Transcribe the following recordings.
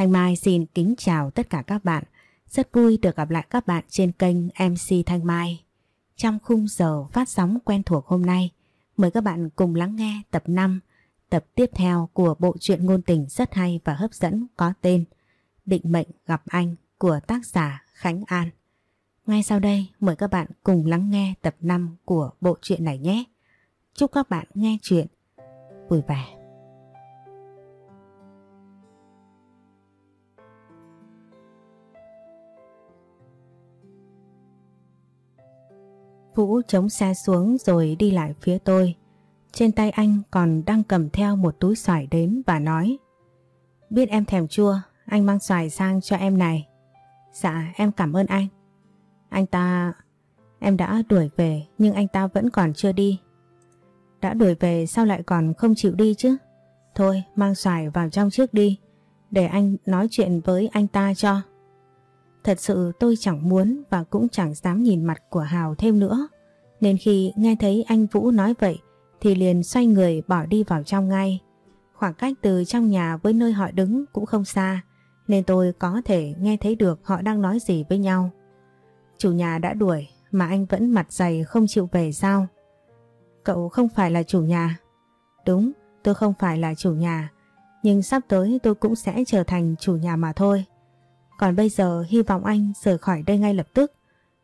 Thanh Mai xin kính chào tất cả các bạn. Rất vui được gặp lại các bạn trên kênh MC Thanh Mai. Trong khung giờ phát sóng quen thuộc hôm nay, mời các bạn cùng lắng nghe tập 5, tập tiếp theo của bộ truyện ngôn tình rất hay và hấp dẫn có tên Định mệnh gặp anh của tác giả Khánh An. Ngay sau đây mời các bạn cùng lắng nghe tập 5 của bộ truyện này nhé. Chúc các bạn nghe chuyện vui vẻ. Vũ chống xe xuống rồi đi lại phía tôi. Trên tay anh còn đang cầm theo một túi xoài đến và nói Biết em thèm chua, anh mang xoài sang cho em này. Dạ, em cảm ơn anh. Anh ta... Em đã đuổi về nhưng anh ta vẫn còn chưa đi. Đã đuổi về sao lại còn không chịu đi chứ? Thôi mang xoài vào trong trước đi để anh nói chuyện với anh ta cho. Thật sự tôi chẳng muốn và cũng chẳng dám nhìn mặt của Hào thêm nữa. Nên khi nghe thấy anh Vũ nói vậy thì liền xoay người bỏ đi vào trong ngay. Khoảng cách từ trong nhà với nơi họ đứng cũng không xa nên tôi có thể nghe thấy được họ đang nói gì với nhau. Chủ nhà đã đuổi mà anh vẫn mặt dày không chịu về sao? Cậu không phải là chủ nhà. Đúng, tôi không phải là chủ nhà. Nhưng sắp tới tôi cũng sẽ trở thành chủ nhà mà thôi. Còn bây giờ hy vọng anh rời khỏi đây ngay lập tức.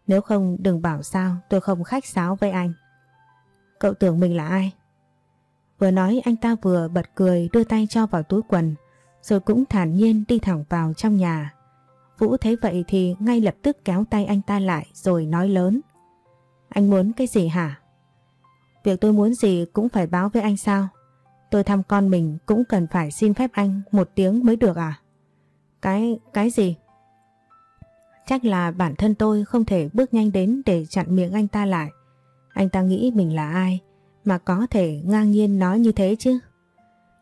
Nếu không đừng bảo sao tôi không khách sáo với anh. Cậu tưởng mình là ai? Vừa nói anh ta vừa bật cười đưa tay cho vào túi quần rồi cũng thản nhiên đi thẳng vào trong nhà. Vũ thấy vậy thì ngay lập tức kéo tay anh ta lại rồi nói lớn. Anh muốn cái gì hả? Việc tôi muốn gì cũng phải báo với anh sao? Tôi thăm con mình cũng cần phải xin phép anh một tiếng mới được à? Cái, cái gì? Chắc là bản thân tôi không thể bước nhanh đến để chặn miệng anh ta lại. Anh ta nghĩ mình là ai mà có thể ngang nhiên nói như thế chứ?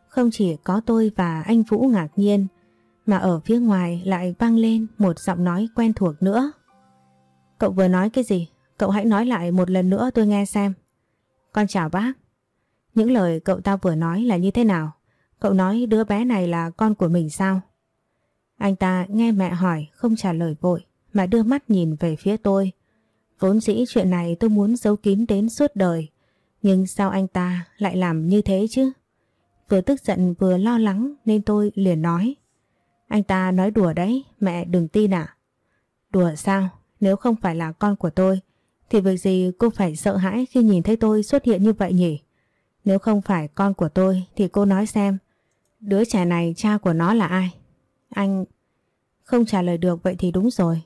Không chỉ có tôi và anh Vũ ngạc nhiên, mà ở phía ngoài lại vang lên một giọng nói quen thuộc nữa. Cậu vừa nói cái gì? Cậu hãy nói lại một lần nữa tôi nghe xem. Con chào bác. Những lời cậu ta vừa nói là như thế nào? Cậu nói đứa bé này là con của mình sao? Anh ta nghe mẹ hỏi, không trả lời vội mà đưa mắt nhìn về phía tôi. Vốn dĩ chuyện này tôi muốn giấu kín đến suốt đời. Nhưng sao anh ta lại làm như thế chứ? Vừa tức giận vừa lo lắng nên tôi liền nói. Anh ta nói đùa đấy, mẹ đừng tin ạ. Đùa sao? Nếu không phải là con của tôi thì việc gì cô phải sợ hãi khi nhìn thấy tôi xuất hiện như vậy nhỉ? Nếu không phải con của tôi thì cô nói xem đứa trẻ này cha của nó là ai? Anh không trả lời được vậy thì đúng rồi.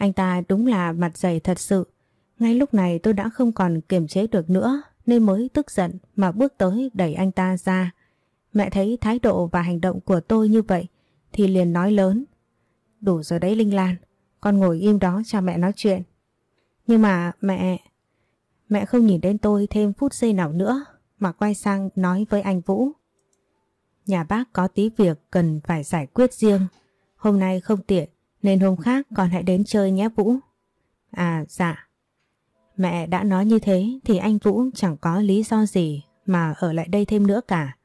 Anh ta đúng là mặt dày thật sự. Ngay lúc này tôi đã không còn kiềm chế được nữa nên mới tức giận mà bước tới đẩy anh ta ra. Mẹ thấy thái độ và hành động của tôi như vậy thì liền nói lớn. Đủ rồi đấy Linh Lan, con ngồi im đó cho mẹ nói chuyện. Nhưng mà mẹ... Mẹ không nhìn đến tôi thêm phút giây nào nữa mà quay sang nói với anh Vũ. Nhà bác có tí việc cần phải giải quyết riêng. Hôm nay không tiện nên hôm khác con hãy đến chơi nhé Vũ. À dạ. Mẹ đã nói như thế thì anh Vũ chẳng có lý do gì mà ở lại đây thêm nữa cả.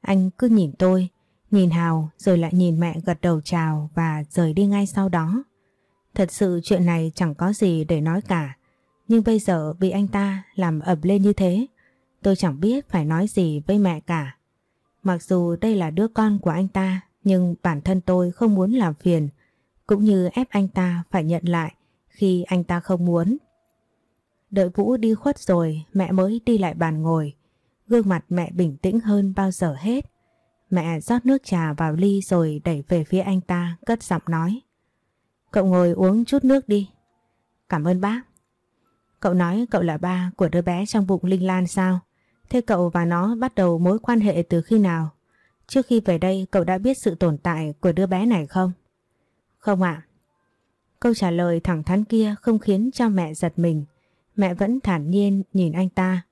Anh cứ nhìn tôi, nhìn Hào rồi lại nhìn mẹ gật đầu chào và rời đi ngay sau đó. Thật sự chuyện này chẳng có gì để nói cả. Nhưng bây giờ bị anh ta làm ẩm lên như thế, tôi chẳng biết phải nói gì với mẹ cả. Mặc dù đây là đứa con của anh ta, nhưng bản thân tôi không muốn làm phiền, cũng như ép anh ta phải nhận lại khi anh ta không muốn. Đợi Vũ đi khuất rồi, mẹ mới đi lại bàn ngồi. Gương mặt mẹ bình tĩnh hơn bao giờ hết. Mẹ rót nước trà vào ly rồi đẩy về phía anh ta, cất giọng nói. Cậu ngồi uống chút nước đi. Cảm ơn bác. Cậu nói cậu là ba của đứa bé trong bụng Linh Lan sao? Thế cậu và nó bắt đầu mối quan hệ từ khi nào? Trước khi về đây cậu đã biết sự tồn tại của đứa bé này không? Không ạ. Câu trả lời thẳng thắn kia không khiến cho mẹ giật mình. Mẹ vẫn thản nhiên nhìn anh ta.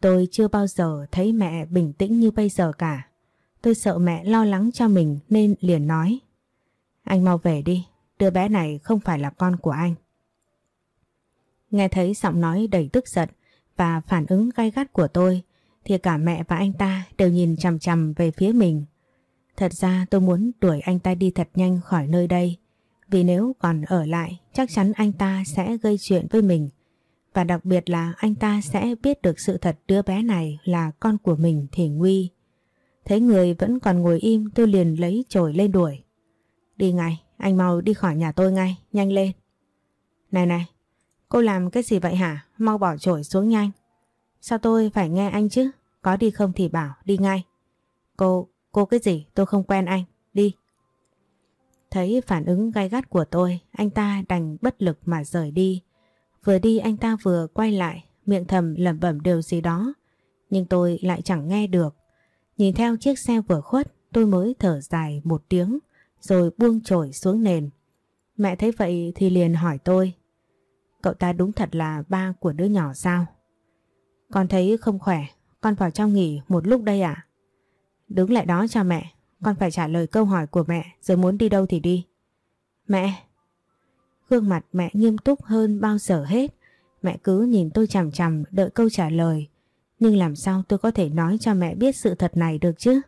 Tôi chưa bao giờ thấy mẹ bình tĩnh như bây giờ cả. Tôi sợ mẹ lo lắng cho mình nên liền nói. Anh mau về đi, đứa bé này không phải là con của anh. Nghe thấy giọng nói đầy tức giận và phản ứng gay gắt của tôi thì cả mẹ và anh ta đều nhìn chằm chằm về phía mình. Thật ra tôi muốn đuổi anh ta đi thật nhanh khỏi nơi đây. Vì nếu còn ở lại, chắc chắn anh ta sẽ gây chuyện với mình. Và đặc biệt là anh ta sẽ biết được sự thật đứa bé này là con của mình thì nguy. Thấy người vẫn còn ngồi im tôi liền lấy chổi lên đuổi. Đi ngay, anh mau đi khỏi nhà tôi ngay, nhanh lên. Này này, cô làm cái gì vậy hả? Mau bỏ chổi xuống nhanh. Sao tôi phải nghe anh chứ? Có đi không thì bảo, đi ngay. Cô, cô cái gì? Tôi không quen anh, đi. Thấy phản ứng gay gắt của tôi, anh ta đành bất lực mà rời đi. Vừa đi anh ta vừa quay lại, miệng thầm lẩm bẩm điều gì đó. Nhưng tôi lại chẳng nghe được. Nhìn theo chiếc xe vừa khuất, tôi mới thở dài một tiếng, rồi buông trổi xuống nền. Mẹ thấy vậy thì liền hỏi tôi. Cậu ta đúng thật là ba của đứa nhỏ sao? Con thấy không khỏe, con vào trong nghỉ một lúc đây à? Đứng lại đó cho mẹ, con phải trả lời câu hỏi của mẹ, rồi muốn đi đâu thì đi. Mẹ! Gương mặt mẹ nghiêm túc hơn bao giờ hết. Mẹ cứ nhìn tôi chằm chằm, đợi câu trả lời. Nhưng làm sao tôi có thể nói cho mẹ biết sự thật này được chứ?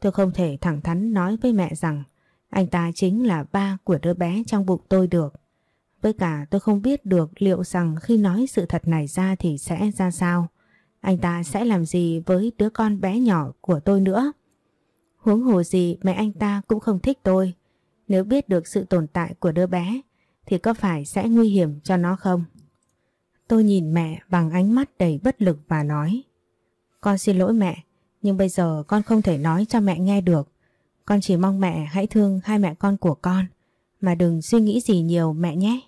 Tôi không thể thẳng thắn nói với mẹ rằng anh ta chính là ba của đứa bé trong bụng tôi được. Với cả tôi không biết được liệu rằng khi nói sự thật này ra thì sẽ ra sao. Anh ta sẽ làm gì với đứa con bé nhỏ của tôi nữa. Huống hồ gì mẹ anh ta cũng không thích tôi. Nếu biết được sự tồn tại của đứa bé thì có phải sẽ nguy hiểm cho nó không? Tôi nhìn mẹ bằng ánh mắt đầy bất lực và nói Con xin lỗi mẹ, nhưng bây giờ con không thể nói cho mẹ nghe được. Con chỉ mong mẹ hãy thương hai mẹ con của con, mà đừng suy nghĩ gì nhiều mẹ nhé.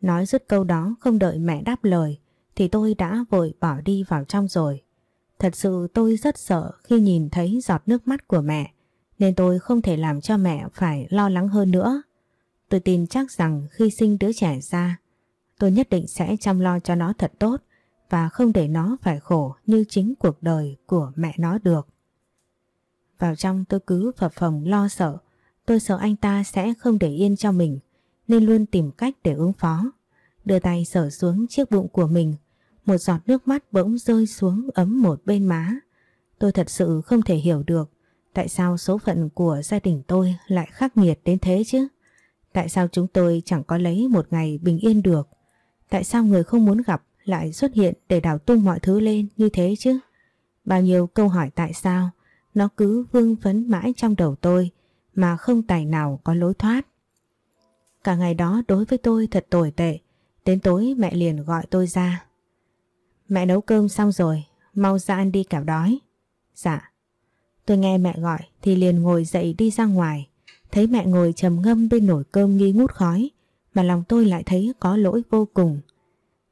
Nói dứt câu đó không đợi mẹ đáp lời, thì tôi đã vội bỏ đi vào trong rồi. Thật sự tôi rất sợ khi nhìn thấy giọt nước mắt của mẹ, nên tôi không thể làm cho mẹ phải lo lắng hơn nữa. Tôi tin chắc rằng khi sinh đứa trẻ ra, tôi nhất định sẽ chăm lo cho nó thật tốt và không để nó phải khổ như chính cuộc đời của mẹ nó được. Vào trong tôi cứ phập phồng lo sợ, tôi sợ anh ta sẽ không để yên cho mình nên luôn tìm cách để ứng phó. Đưa tay sờ xuống chiếc bụng của mình, một giọt nước mắt bỗng rơi xuống ấm một bên má. Tôi thật sự không thể hiểu được tại sao số phận của gia đình tôi lại khắc nghiệt đến thế chứ. Tại sao chúng tôi chẳng có lấy một ngày bình yên được? Tại sao người không muốn gặp lại xuất hiện để đảo tung mọi thứ lên như thế chứ? Bao nhiêu câu hỏi tại sao nó cứ vương vấn mãi trong đầu tôi mà không tài nào có lối thoát. Cả ngày đó đối với tôi thật tồi tệ. Đến tối mẹ liền gọi tôi ra. Mẹ nấu cơm xong rồi, mau ra ăn đi kẻo đói. Dạ. Tôi nghe mẹ gọi thì liền ngồi dậy đi ra ngoài. Thấy mẹ ngồi trầm ngâm bên nồi cơm nghi ngút khói mà lòng tôi lại thấy có lỗi vô cùng.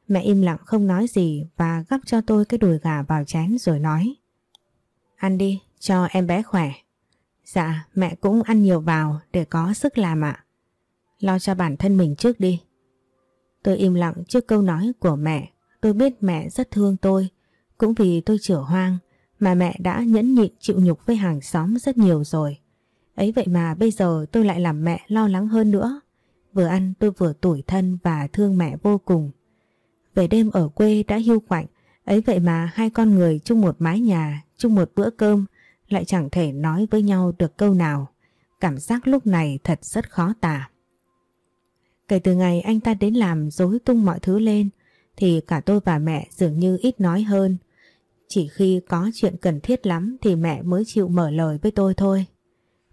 Mẹ im lặng không nói gì và gắp cho tôi cái đùi gà vào chén rồi nói Ăn đi, cho em bé khỏe. Dạ, mẹ cũng ăn nhiều vào để có sức làm ạ. Lo cho bản thân mình trước đi. Tôi im lặng trước câu nói của mẹ. Tôi biết mẹ rất thương tôi. Cũng vì tôi chữa hoang mà mẹ đã nhẫn nhịn chịu nhục với hàng xóm rất nhiều rồi. Ấy vậy mà bây giờ tôi lại làm mẹ lo lắng hơn nữa. Vừa ăn tôi vừa tủi thân và thương mẹ vô cùng. Về đêm ở quê đã hưu quạnh, ấy vậy mà hai con người chung một mái nhà, chung một bữa cơm lại chẳng thể nói với nhau được câu nào. Cảm giác lúc này thật rất khó tả. Kể từ ngày anh ta đến làm dối tung mọi thứ lên thì cả tôi và mẹ dường như ít nói hơn. Chỉ khi có chuyện cần thiết lắm thì mẹ mới chịu mở lời với tôi thôi.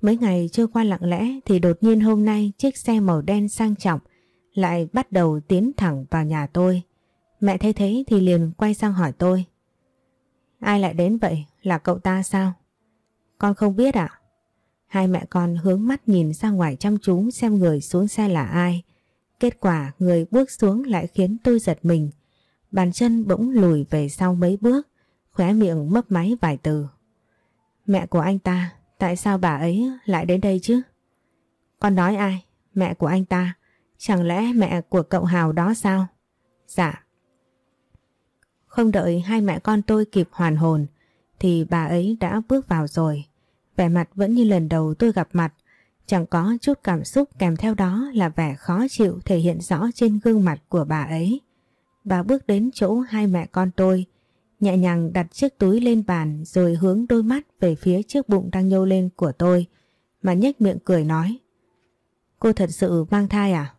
Mấy ngày trôi qua lặng lẽ thì đột nhiên hôm nay chiếc xe màu đen sang trọng lại bắt đầu tiến thẳng vào nhà tôi. Mẹ thấy thế thì liền quay sang hỏi tôi. Ai lại đến vậy? Là cậu ta sao? Con không biết ạ. Hai mẹ con hướng mắt nhìn ra ngoài chăm chú xem người xuống xe là ai. Kết quả người bước xuống lại khiến tôi giật mình. Bàn chân bỗng lùi về sau mấy bước, khóe miệng mấp máy vài từ. Mẹ của anh ta, tại sao bà ấy lại đến đây chứ? Con nói ai? Mẹ của anh ta. Chẳng lẽ mẹ của cậu Hào đó sao? Dạ. Không đợi hai mẹ con tôi kịp hoàn hồn thì bà ấy đã bước vào rồi. Vẻ mặt vẫn như lần đầu tôi gặp mặt, chẳng có chút cảm xúc kèm theo đó là vẻ khó chịu thể hiện rõ trên gương mặt của bà ấy. Bà bước đến chỗ hai mẹ con tôi, Nhẹ nhàng đặt chiếc túi lên bàn rồi hướng đôi mắt về phía chiếc bụng đang nhô lên của tôi mà nhếch miệng cười nói. Cô thật sự mang thai à?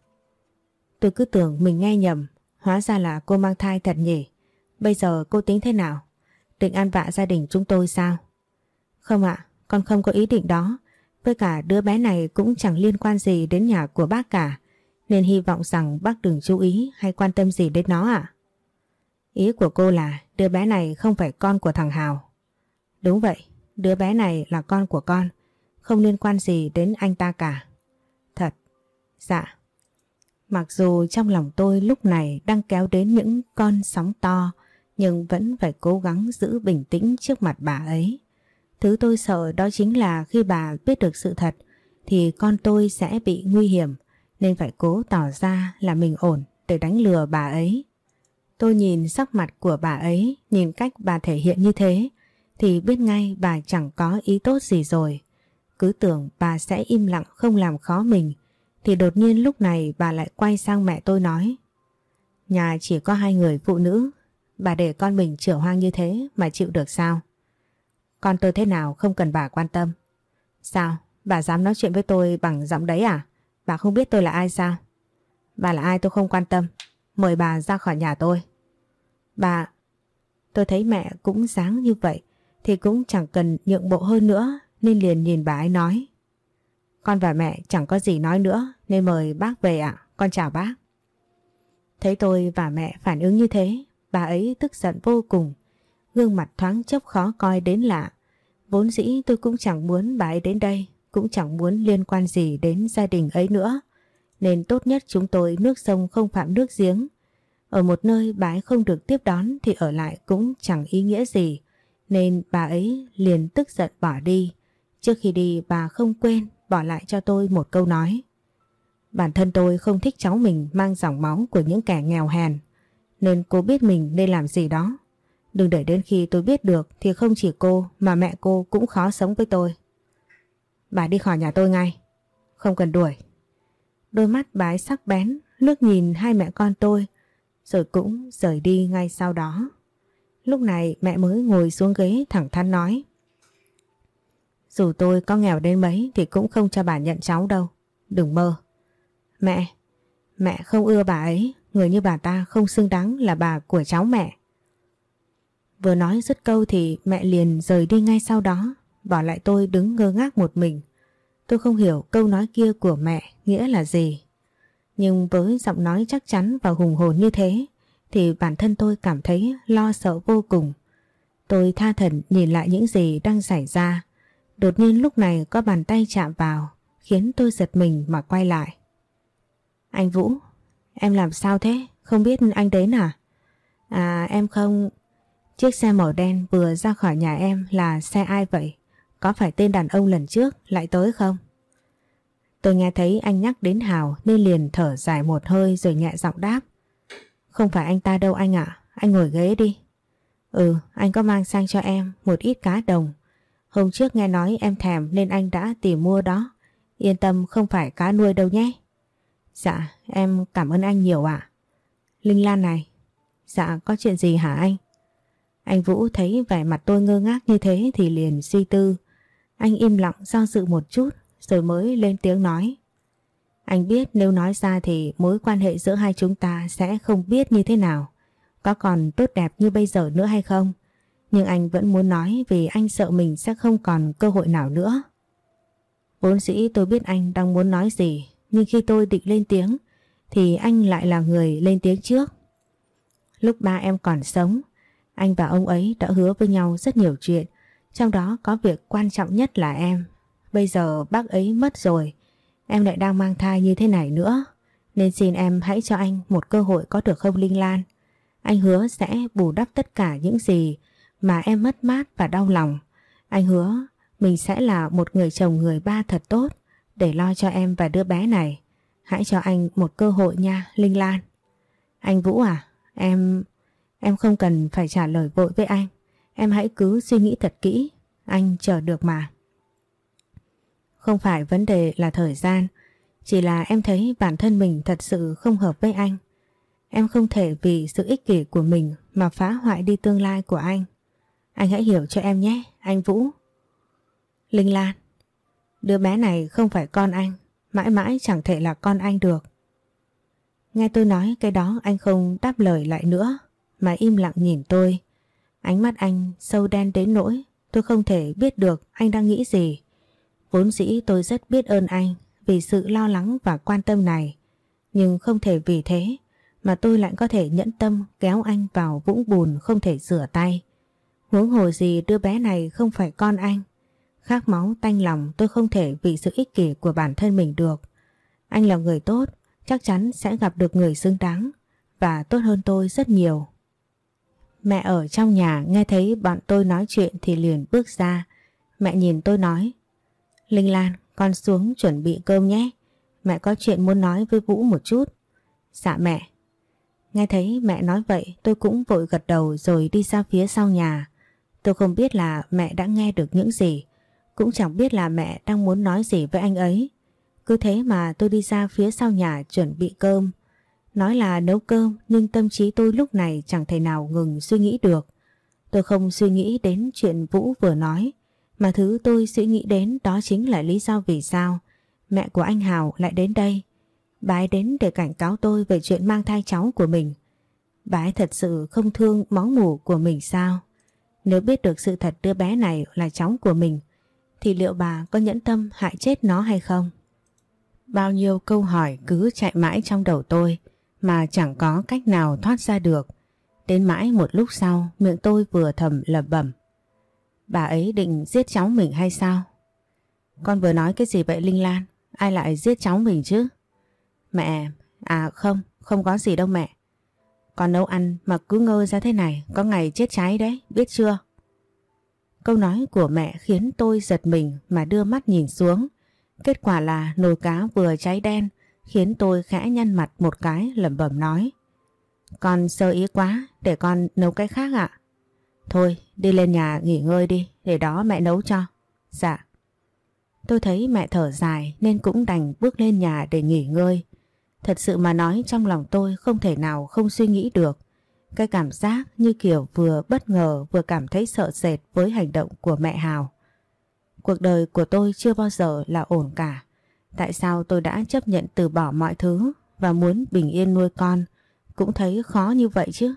Tôi cứ tưởng mình nghe nhầm, hóa ra là cô mang thai thật nhỉ. Bây giờ cô tính thế nào? Định ăn vạ gia đình chúng tôi sao? Không ạ, con không có ý định đó. Với cả đứa bé này cũng chẳng liên quan gì đến nhà của bác cả. Nên hy vọng rằng bác đừng chú ý hay quan tâm gì đến nó ạ. Ý của cô là đứa bé này không phải con của thằng Hào. Đúng vậy, đứa bé này là con của con. Không liên quan gì đến anh ta cả. Thật, dạ. Mặc dù trong lòng tôi lúc này đang kéo đến những con sóng to nhưng vẫn phải cố gắng giữ bình tĩnh trước mặt bà ấy. Thứ tôi sợ đó chính là khi bà biết được sự thật thì con tôi sẽ bị nguy hiểm nên phải cố tỏ ra là mình ổn để đánh lừa bà ấy. Tôi nhìn sắc mặt của bà ấy, nhìn cách bà thể hiện như thế thì biết ngay bà chẳng có ý tốt gì rồi. Cứ tưởng bà sẽ im lặng không làm khó mình thì đột nhiên lúc này bà lại quay sang mẹ tôi nói Nhà chỉ có hai người phụ nữ Bà để con mình trở hoang như thế mà chịu được sao? Con tôi thế nào không cần bà quan tâm. Sao? Bà dám nói chuyện với tôi bằng giọng đấy à? Bà không biết tôi là ai sao? Bà là ai tôi không quan tâm. Mời bà ra khỏi nhà tôi. Bà... Tôi thấy mẹ cũng dáng như vậy thì cũng chẳng cần nhượng bộ hơn nữa nên liền nhìn bà ấy nói. Con và mẹ chẳng có gì nói nữa nên mời bác về ạ. Con chào bác. Thấy tôi và mẹ phản ứng như thế, bà ấy tức giận vô cùng. Gương mặt thoáng chốc khó coi đến lạ. Vốn dĩ tôi cũng chẳng muốn bà ấy đến đây, cũng chẳng muốn liên quan gì đến gia đình ấy nữa. Nên tốt nhất chúng tôi nước sông không phạm nước giếng. Ở một nơi bà ấy không được tiếp đón thì ở lại cũng chẳng ý nghĩa gì. Nên bà ấy liền tức giận bỏ đi. Trước khi đi bà không quên bỏ lại cho tôi một câu nói. Bản thân tôi không thích cháu mình mang dòng máu của những kẻ nghèo hèn nên cô biết mình nên làm gì đó. Đừng để đến khi tôi biết được thì không chỉ cô mà mẹ cô cũng khó sống với tôi. Bà đi khỏi nhà tôi ngay. Không cần đuổi. Đôi mắt bà ấy sắc bén lướt nhìn hai mẹ con tôi rồi cũng rời đi ngay sau đó. Lúc này mẹ mới ngồi xuống ghế thẳng thắn nói. Dù tôi có nghèo đến mấy thì cũng không cho bà nhận cháu đâu. Đừng mơ. Mẹ, mẹ không ưa bà ấy Người như bà ta không xứng đáng là bà của cháu mẹ. Vừa nói dứt câu thì mẹ liền rời đi ngay sau đó, bỏ lại tôi đứng ngơ ngác một mình. Tôi không hiểu câu nói kia của mẹ nghĩa là gì. Nhưng với giọng nói chắc chắn và hùng hồn như thế thì bản thân tôi cảm thấy lo sợ vô cùng. Tôi tha thần nhìn lại những gì đang xảy ra. Đột nhiên lúc này có bàn tay chạm vào khiến tôi giật mình mà quay lại. Anh Vũ, Em làm sao thế? Không biết anh đến à? À em không... Chiếc xe màu đen vừa ra khỏi nhà em là xe ai vậy? Có phải tên đàn ông lần trước lại tới không? Tôi nghe thấy anh nhắc đến Hào nên liền thở dài một hơi rồi nhẹ giọng đáp. Không phải anh ta đâu anh ạ, anh ngồi ghế đi. Ừ, anh có mang sang cho em một ít cá đồng. Hôm trước nghe nói em thèm nên anh đã tìm mua đó. Yên tâm không phải cá nuôi đâu nhé. Dạ, em cảm ơn anh nhiều ạ. Linh Lan này. Dạ, có chuyện gì hả anh? Anh Vũ thấy vẻ mặt tôi ngơ ngác như thế thì liền suy tư. Anh im lặng do dự một chút rồi mới lên tiếng nói. Anh biết nếu nói ra thì mối quan hệ giữa hai chúng ta sẽ không biết như thế nào. Có còn tốt đẹp như bây giờ nữa hay không? Nhưng anh vẫn muốn nói vì anh sợ mình sẽ không còn cơ hội nào nữa. Vốn dĩ tôi biết anh đang muốn nói gì nhưng khi tôi định lên tiếng thì anh lại là người lên tiếng trước. Lúc ba em còn sống, anh và ông ấy đã hứa với nhau rất nhiều chuyện, trong đó có việc quan trọng nhất là em. Bây giờ bác ấy mất rồi, em lại đang mang thai như thế này nữa, nên xin em hãy cho anh một cơ hội có được không Linh Lan. Anh hứa sẽ bù đắp tất cả những gì mà em mất mát và đau lòng. Anh hứa mình sẽ là một người chồng người ba thật tốt để lo cho em và đứa bé này. Hãy cho anh một cơ hội nha, Linh Lan. Anh Vũ à, em... Em không cần phải trả lời vội với anh. Em hãy cứ suy nghĩ thật kỹ. Anh chờ được mà. Không phải vấn đề là thời gian. Chỉ là em thấy bản thân mình thật sự không hợp với anh. Em không thể vì sự ích kỷ của mình mà phá hoại đi tương lai của anh. Anh hãy hiểu cho em nhé, anh Vũ. Linh Lan, đứa bé này không phải con anh, mãi mãi chẳng thể là con anh được. Nghe tôi nói cái đó anh không đáp lời lại nữa, mà im lặng nhìn tôi. Ánh mắt anh sâu đen đến nỗi tôi không thể biết được anh đang nghĩ gì. Vốn dĩ tôi rất biết ơn anh vì sự lo lắng và quan tâm này. Nhưng không thể vì thế mà tôi lại có thể nhẫn tâm kéo anh vào vũng bùn không thể rửa tay. Huống hồ gì đứa bé này không phải con anh. Khác máu tanh lòng tôi không thể vì sự ích kỷ của bản thân mình được. Anh là người tốt, chắc chắn sẽ gặp được người xứng đáng và tốt hơn tôi rất nhiều. Mẹ ở trong nhà nghe thấy bọn tôi nói chuyện thì liền bước ra. Mẹ nhìn tôi nói Linh Lan, con xuống chuẩn bị cơm nhé. Mẹ có chuyện muốn nói với Vũ một chút. Dạ mẹ. Nghe thấy mẹ nói vậy tôi cũng vội gật đầu rồi đi ra phía sau nhà. Tôi không biết là mẹ đã nghe được những gì. Cũng chẳng biết là mẹ đang muốn nói gì với anh ấy. Cứ thế mà tôi đi ra phía sau nhà chuẩn bị cơm. Nói là nấu cơm, nhưng tâm trí tôi lúc này chẳng thể nào ngừng suy nghĩ được. Tôi không suy nghĩ đến chuyện Vũ vừa nói. Mà thứ tôi suy nghĩ đến đó chính là lý do vì sao mẹ của anh Hào lại đến đây. Bà ấy đến để cảnh cáo tôi về chuyện mang thai cháu của mình. Bà ấy thật sự không thương máu mủ của mình sao? Nếu biết được sự thật đứa bé này là cháu của mình, thì liệu bà có nhẫn tâm hại chết nó hay không? Bao nhiêu câu hỏi cứ chạy mãi trong đầu tôi mà chẳng có cách nào thoát ra được. Đến mãi một lúc sau miệng tôi vừa thầm lẩm bẩm. Bà ấy định giết cháu mình hay sao? Con vừa nói cái gì vậy Linh Lan? Ai lại giết cháu mình chứ? Mẹ, à không, không có gì đâu mẹ. Con nấu ăn mà cứ ngơ ra thế này, có ngày chết cháy đấy, biết chưa? Câu nói của mẹ khiến tôi giật mình mà đưa mắt nhìn xuống. Kết quả là nồi cá vừa cháy đen, khiến tôi khẽ nhăn mặt một cái lẩm bẩm nói. Con sơ ý quá, để con nấu cái khác ạ. Thôi, đi lên nhà nghỉ ngơi đi, để đó mẹ nấu cho. Dạ. Tôi thấy mẹ thở dài nên cũng đành bước lên nhà để nghỉ ngơi. Thật sự mà nói trong lòng tôi không thể nào không suy nghĩ được. Cái cảm giác như kiểu vừa bất ngờ vừa cảm thấy sợ sệt với hành động của mẹ Hào. Cuộc đời của tôi chưa bao giờ là ổn cả. Tại sao tôi đã chấp nhận từ bỏ mọi thứ và muốn bình yên nuôi con cũng thấy khó như vậy chứ?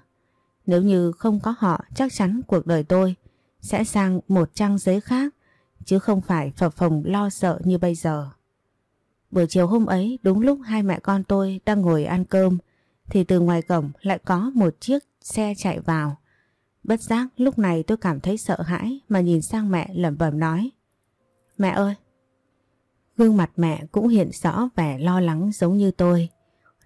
Nếu như không có họ, chắc chắn cuộc đời tôi sẽ sang một trang giấy khác, chứ không phải phập phồng lo sợ như bây giờ. Buổi chiều hôm ấy, đúng lúc hai mẹ con tôi đang ngồi ăn cơm, thì từ ngoài cổng lại có một chiếc xe chạy vào. Bất giác, lúc này tôi cảm thấy sợ hãi mà nhìn sang mẹ lẩm bẩm nói, Mẹ ơi! Gương mặt mẹ cũng hiện rõ vẻ lo lắng giống như tôi.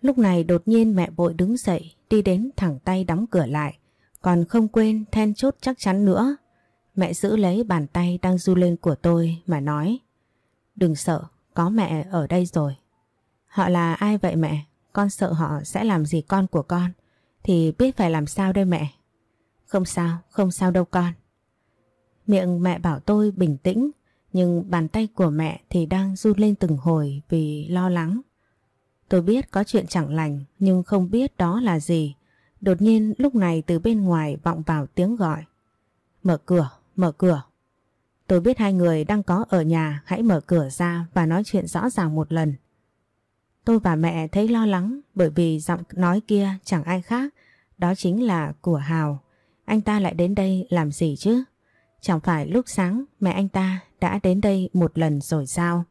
Lúc này đột nhiên mẹ vội đứng dậy đi đến thẳng tay đóng cửa lại còn không quên then chốt chắc chắn nữa. Mẹ giữ lấy bàn tay đang du lên của tôi mà nói Đừng sợ, có mẹ ở đây rồi. Họ là ai vậy mẹ? Con sợ họ sẽ làm gì con của con? Thì biết phải làm sao đây mẹ? Không sao, không sao đâu con. Miệng mẹ bảo tôi bình tĩnh nhưng bàn tay của mẹ thì đang run lên từng hồi vì lo lắng. Tôi biết có chuyện chẳng lành nhưng không biết đó là gì. Đột nhiên lúc này từ bên ngoài vọng vào tiếng gọi. Mở cửa, mở cửa. Tôi biết hai người đang có ở nhà hãy mở cửa ra và nói chuyện rõ ràng một lần. Tôi và mẹ thấy lo lắng bởi vì giọng nói kia chẳng ai khác, đó chính là của Hào. Anh ta lại đến đây làm gì chứ? Chẳng phải lúc sáng mẹ anh ta đã đến đây một lần rồi sao?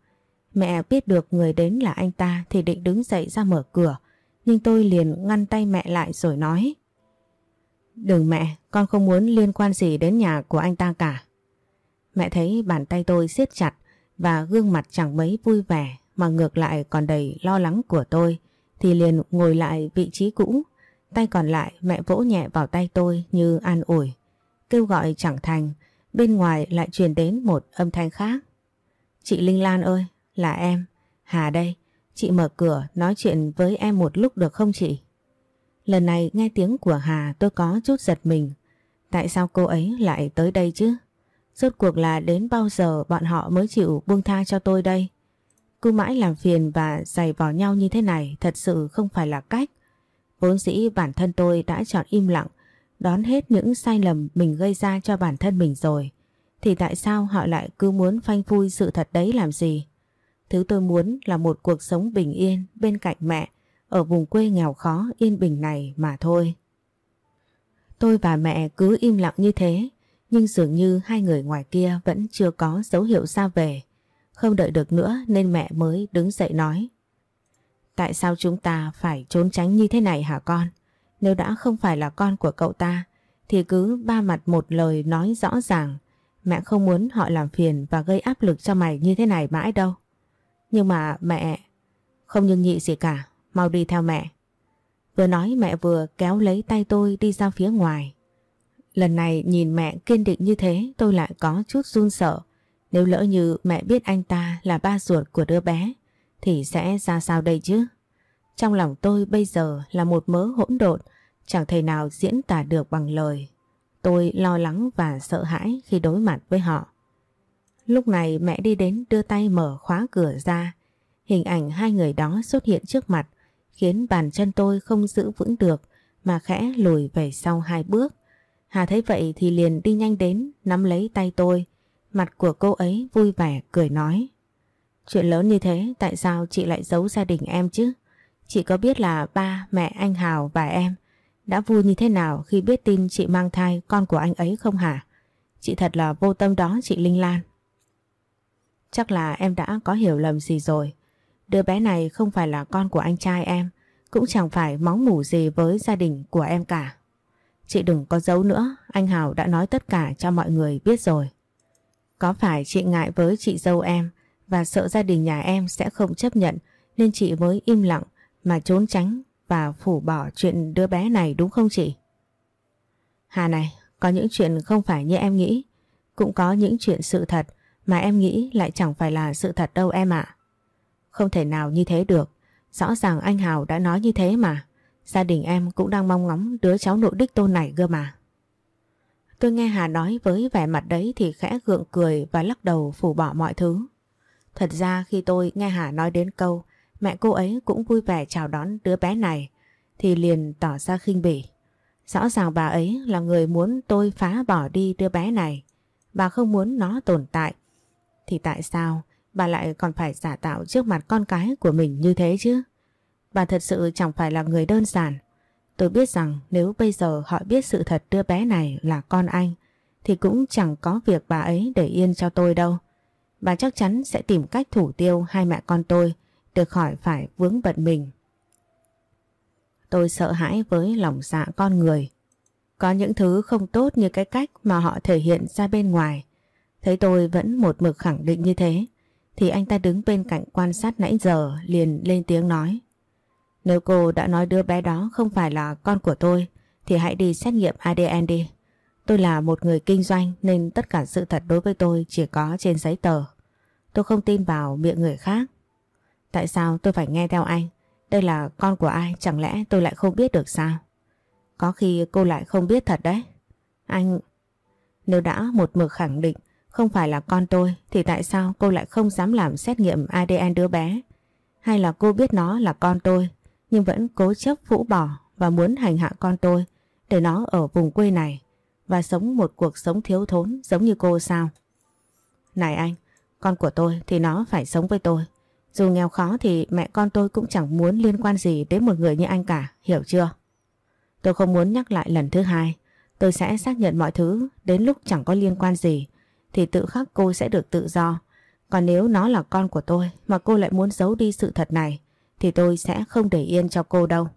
Mẹ biết được người đến là anh ta thì định đứng dậy ra mở cửa, nhưng tôi liền ngăn tay mẹ lại rồi nói. Đừng mẹ, con không muốn liên quan gì đến nhà của anh ta cả. Mẹ thấy bàn tay tôi siết chặt và gương mặt chẳng mấy vui vẻ mà ngược lại còn đầy lo lắng của tôi thì liền ngồi lại vị trí cũ. Tay còn lại mẹ vỗ nhẹ vào tay tôi như an ủi. Kêu gọi chẳng thành, bên ngoài lại truyền đến một âm thanh khác. Chị Linh Lan ơi, là em, Hà đây, chị mở cửa nói chuyện với em một lúc được không chị? Lần này nghe tiếng của Hà tôi có chút giật mình. Tại sao cô ấy lại tới đây chứ? Rốt cuộc là đến bao giờ bọn họ mới chịu buông tha cho tôi đây? Cứ mãi làm phiền và giày vào nhau như thế này thật sự không phải là cách. Vốn dĩ bản thân tôi đã chọn im lặng đón hết những sai lầm mình gây ra cho bản thân mình rồi, thì tại sao họ lại cứ muốn phanh phui sự thật đấy làm gì? Thứ tôi muốn là một cuộc sống bình yên bên cạnh mẹ ở vùng quê nghèo khó yên bình này mà thôi. Tôi và mẹ cứ im lặng như thế, nhưng dường như hai người ngoài kia vẫn chưa có dấu hiệu ra về. Không đợi được nữa nên mẹ mới đứng dậy nói. Tại sao chúng ta phải trốn tránh như thế này hả con? Nếu đã không phải là con của cậu ta, thì cứ ba mặt một lời nói rõ ràng. Mẹ không muốn họ làm phiền và gây áp lực cho mày như thế này mãi đâu. Nhưng mà mẹ... Không nhưng nhị gì cả, mau đi theo mẹ. Vừa nói mẹ vừa kéo lấy tay tôi đi ra phía ngoài. Lần này nhìn mẹ kiên định như thế tôi lại có chút run sợ. Nếu lỡ như mẹ biết anh ta là ba ruột của đứa bé thì sẽ ra sao đây chứ? Trong lòng tôi bây giờ là một mớ hỗn độn, chẳng thể nào diễn tả được bằng lời. Tôi lo lắng và sợ hãi khi đối mặt với họ. Lúc này mẹ đi đến đưa tay mở khóa cửa ra. Hình ảnh hai người đó xuất hiện trước mặt khiến bàn chân tôi không giữ vững được mà khẽ lùi về sau hai bước. Hà thấy vậy thì liền đi nhanh đến, nắm lấy tay tôi. Mặt của cô ấy vui vẻ, cười nói. Chuyện lớn như thế, tại sao chị lại giấu gia đình em chứ? Chị có biết là ba, mẹ, anh Hào và em đã vui như thế nào khi biết tin chị mang thai con của anh ấy không hả? Chị thật là vô tâm đó chị Linh Lan. Chắc là em đã có hiểu lầm gì rồi. Đứa bé này không phải là con của anh trai em, cũng chẳng phải máu mủ gì với gia đình của em cả. Chị đừng có giấu nữa, anh Hào đã nói tất cả cho mọi người biết rồi. Có phải chị ngại với chị dâu em và sợ gia đình nhà em sẽ không chấp nhận nên chị mới im lặng mà trốn tránh và phủ bỏ chuyện đứa bé này đúng không chị? Hà này, có những chuyện không phải như em nghĩ, cũng có những chuyện sự thật mà em nghĩ lại chẳng phải là sự thật đâu em ạ. Không thể nào như thế được, rõ ràng anh Hào đã nói như thế mà, gia đình em cũng đang mong ngóng đứa cháu nội đích tôn này cơ mà. Tôi nghe Hà nói với vẻ mặt đấy thì khẽ gượng cười và lắc đầu phủ bỏ mọi thứ. Thật ra khi tôi nghe Hà nói đến câu mẹ cô ấy cũng vui vẻ chào đón đứa bé này, thì liền tỏ ra khinh bỉ. Rõ ràng bà ấy là người muốn tôi phá bỏ đi đứa bé này. Bà không muốn nó tồn tại. Thì tại sao bà lại còn phải giả tạo trước mặt con cái của mình như thế chứ? Bà thật sự chẳng phải là người đơn giản. Tôi biết rằng nếu bây giờ họ biết sự thật đứa bé này là con anh, thì cũng chẳng có việc bà ấy để yên cho tôi đâu. Bà chắc chắn sẽ tìm cách thủ tiêu hai mẹ con tôi được khỏi phải vướng bận mình. Tôi sợ hãi với lòng dạ con người. Có những thứ không tốt như cái cách mà họ thể hiện ra bên ngoài. Thấy tôi vẫn một mực khẳng định như thế, thì anh ta đứng bên cạnh quan sát nãy giờ liền lên tiếng nói. Nếu cô đã nói đứa bé đó không phải là con của tôi, thì hãy đi xét nghiệm ADN đi. Tôi là một người kinh doanh nên tất cả sự thật đối với tôi chỉ có trên giấy tờ. Tôi không tin vào miệng người khác. Tại sao tôi phải nghe theo anh? Đây là con của ai chẳng lẽ tôi lại không biết được sao? Có khi cô lại không biết thật đấy. Anh... Nếu đã một mực khẳng định không phải là con tôi thì tại sao cô lại không dám làm xét nghiệm ADN đứa bé? Hay là cô biết nó là con tôi nhưng vẫn cố chấp phũ bỏ và muốn hành hạ con tôi để nó ở vùng quê này và sống một cuộc sống thiếu thốn giống như cô sao? Này anh, con của tôi thì nó phải sống với tôi. Dù nghèo khó thì mẹ con tôi cũng chẳng muốn liên quan gì đến một người như anh cả, hiểu chưa? Tôi không muốn nhắc lại lần thứ hai. Tôi sẽ xác nhận mọi thứ đến lúc chẳng có liên quan gì thì tự khắc cô sẽ được tự do. Còn nếu nó là con của tôi mà cô lại muốn giấu đi sự thật này thì tôi sẽ không để yên cho cô đâu.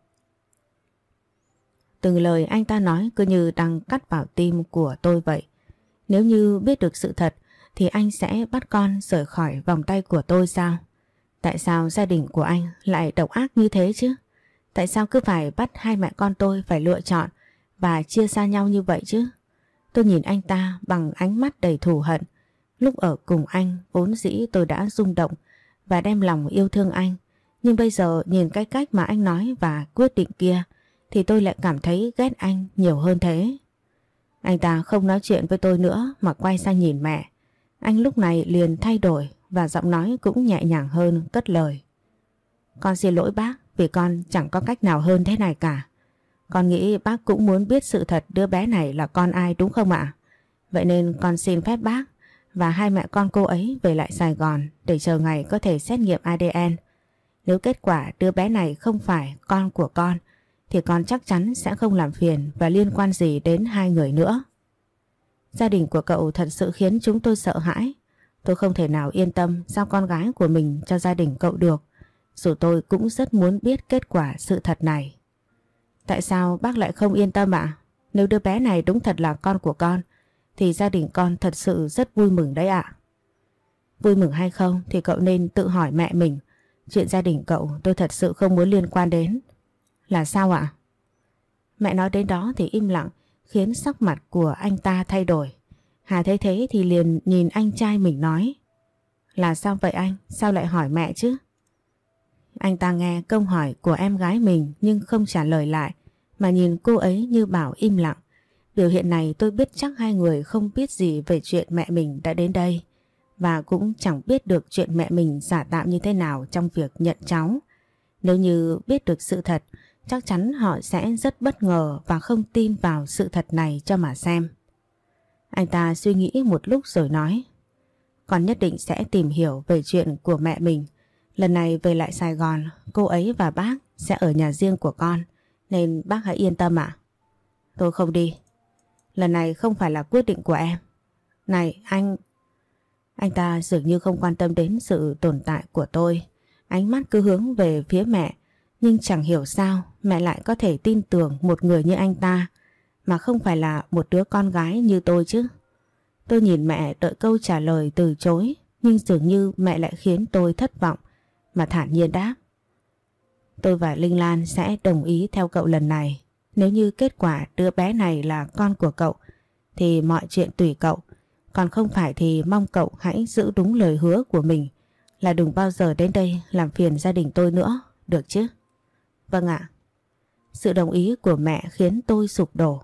Từng lời anh ta nói cứ như đang cắt vào tim của tôi vậy. Nếu như biết được sự thật thì anh sẽ bắt con rời khỏi vòng tay của tôi sao? Tại sao gia đình của anh lại độc ác như thế chứ? Tại sao cứ phải bắt hai mẹ con tôi phải lựa chọn và chia xa nhau như vậy chứ? Tôi nhìn anh ta bằng ánh mắt đầy thù hận. Lúc ở cùng anh, vốn dĩ tôi đã rung động và đem lòng yêu thương anh. Nhưng bây giờ nhìn cái cách mà anh nói và quyết định kia, thì tôi lại cảm thấy ghét anh nhiều hơn thế. Anh ta không nói chuyện với tôi nữa mà quay sang nhìn mẹ. Anh lúc này liền thay đổi và giọng nói cũng nhẹ nhàng hơn, cất lời. Con xin lỗi bác, vì con chẳng có cách nào hơn thế này cả. Con nghĩ bác cũng muốn biết sự thật đứa bé này là con ai, đúng không ạ? Vậy nên con xin phép bác và hai mẹ con cô ấy về lại Sài Gòn để chờ ngày có thể xét nghiệm ADN. Nếu kết quả đứa bé này không phải con của con, thì con chắc chắn sẽ không làm phiền và liên quan gì đến hai người nữa. Gia đình của cậu thật sự khiến chúng tôi sợ hãi. Tôi không thể nào yên tâm giao con gái của mình cho gia đình cậu được. Dù tôi cũng rất muốn biết kết quả sự thật này. Tại sao bác lại không yên tâm ạ? Nếu đứa bé này đúng thật là con của con, thì gia đình con thật sự rất vui mừng đấy ạ. Vui mừng hay không thì cậu nên tự hỏi mẹ mình. Chuyện gia đình cậu tôi thật sự không muốn liên quan đến. Là sao ạ? Mẹ nói đến đó thì im lặng, khiến sắc mặt của anh ta thay đổi. Hà thấy thế thì liền nhìn anh trai mình nói. Là sao vậy anh? Sao lại hỏi mẹ chứ? Anh ta nghe câu hỏi của em gái mình nhưng không trả lời lại mà nhìn cô ấy như bảo im lặng. Biểu hiện này tôi biết chắc hai người không biết gì về chuyện mẹ mình đã đến đây và cũng chẳng biết được chuyện mẹ mình giả tạm như thế nào trong việc nhận cháu. Nếu như biết được sự thật, chắc chắn họ sẽ rất bất ngờ và không tin vào sự thật này cho mà xem. Anh ta suy nghĩ một lúc rồi nói Con nhất định sẽ tìm hiểu về chuyện của mẹ mình. Lần này về lại Sài Gòn, cô ấy và bác sẽ ở nhà riêng của con. Nên bác hãy yên tâm ạ. Tôi không đi. Lần này không phải là quyết định của em. Này anh... Anh ta dường như không quan tâm đến sự tồn tại của tôi. Ánh mắt cứ hướng về phía mẹ. Nhưng chẳng hiểu sao mẹ lại có thể tin tưởng một người như anh ta mà không phải là một đứa con gái như tôi chứ. Tôi nhìn mẹ đợi câu trả lời từ chối nhưng dường như mẹ lại khiến tôi thất vọng mà thản nhiên đáp. Tôi và Linh Lan sẽ đồng ý theo cậu lần này. Nếu như kết quả đứa bé này là con của cậu thì mọi chuyện tùy cậu. Còn không phải thì mong cậu hãy giữ đúng lời hứa của mình là đừng bao giờ đến đây làm phiền gia đình tôi nữa, được chứ? Vâng ạ. Sự đồng ý của mẹ khiến tôi sụp đổ.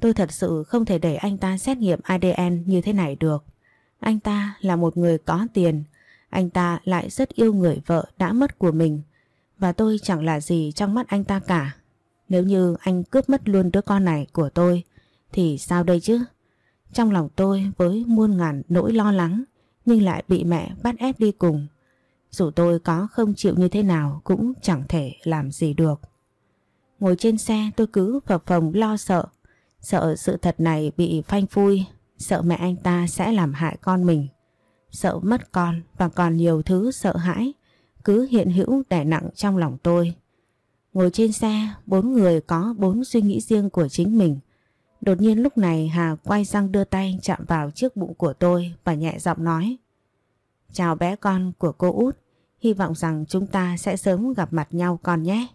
Tôi thật sự không thể để anh ta xét nghiệm ADN như thế này được. Anh ta là một người có tiền, anh ta lại rất yêu người vợ đã mất của mình và tôi chẳng là gì trong mắt anh ta cả. Nếu như anh cướp mất luôn đứa con này của tôi thì sao đây chứ? Trong lòng tôi với muôn ngàn nỗi lo lắng nhưng lại bị mẹ bắt ép đi cùng. Dù tôi có không chịu như thế nào cũng chẳng thể làm gì được. Ngồi trên xe tôi cứ phập phồng lo sợ. Sợ sự thật này bị phanh phui, sợ mẹ anh ta sẽ làm hại con mình. Sợ mất con và còn nhiều thứ sợ hãi cứ hiện hữu đè nặng trong lòng tôi. Ngồi trên xe, bốn người có bốn suy nghĩ riêng của chính mình. Đột nhiên lúc này Hà quay sang đưa tay chạm vào chiếc bụng của tôi và nhẹ giọng nói Chào bé con của cô út, hy vọng rằng chúng ta sẽ sớm gặp mặt nhau con nhé.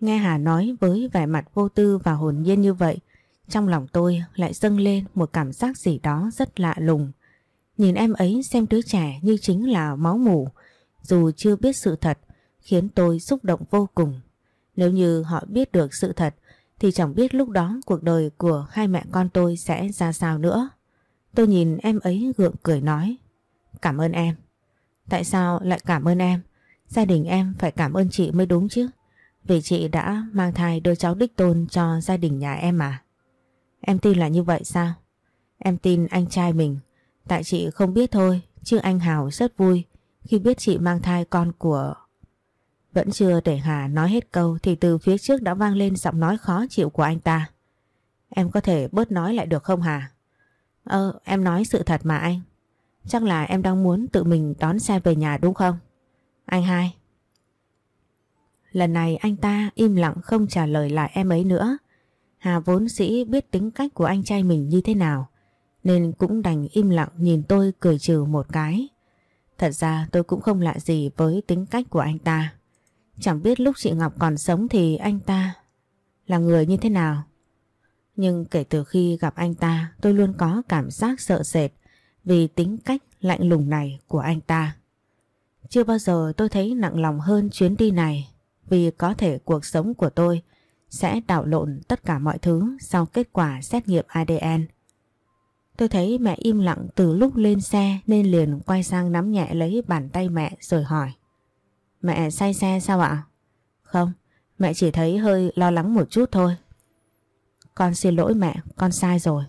Nghe Hà nói với vẻ mặt vô tư và hồn nhiên như vậy, trong lòng tôi lại dâng lên một cảm giác gì đó rất lạ lùng. Nhìn em ấy xem đứa trẻ như chính là máu mủ, dù chưa biết sự thật, khiến tôi xúc động vô cùng. Nếu như họ biết được sự thật, thì chẳng biết lúc đó cuộc đời của hai mẹ con tôi sẽ ra sao nữa. Tôi nhìn em ấy gượng cười nói, cảm ơn em. Tại sao lại cảm ơn em? Gia đình em phải cảm ơn chị mới đúng chứ. Vì chị đã mang thai đứa cháu đích tôn cho gia đình nhà em à? Em tin là như vậy sao? Em tin anh trai mình. Tại chị không biết thôi, chứ anh Hào rất vui khi biết chị mang thai con của... Vẫn chưa để Hà nói hết câu thì từ phía trước đã vang lên giọng nói khó chịu của anh ta. Em có thể bớt nói lại được không Hà? Ờ, em nói sự thật mà anh. Chắc là em đang muốn tự mình đón xe về nhà đúng không? Anh hai. Lần này anh ta im lặng không trả lời lại em ấy nữa. Hà vốn dĩ biết tính cách của anh trai mình như thế nào, nên cũng đành im lặng nhìn tôi cười trừ một cái. Thật ra tôi cũng không lạ gì với tính cách của anh ta. Chẳng biết lúc chị Ngọc còn sống thì anh ta là người như thế nào. Nhưng kể từ khi gặp anh ta, tôi luôn có cảm giác sợ sệt vì tính cách lạnh lùng này của anh ta. Chưa bao giờ tôi thấy nặng lòng hơn chuyến đi này vì có thể cuộc sống của tôi sẽ đảo lộn tất cả mọi thứ sau kết quả xét nghiệm ADN. Tôi thấy mẹ im lặng từ lúc lên xe nên liền quay sang nắm nhẹ lấy bàn tay mẹ rồi hỏi. Mẹ say xe sao ạ? Không, Mẹ chỉ thấy hơi lo lắng một chút thôi. Con xin lỗi mẹ, con sai rồi.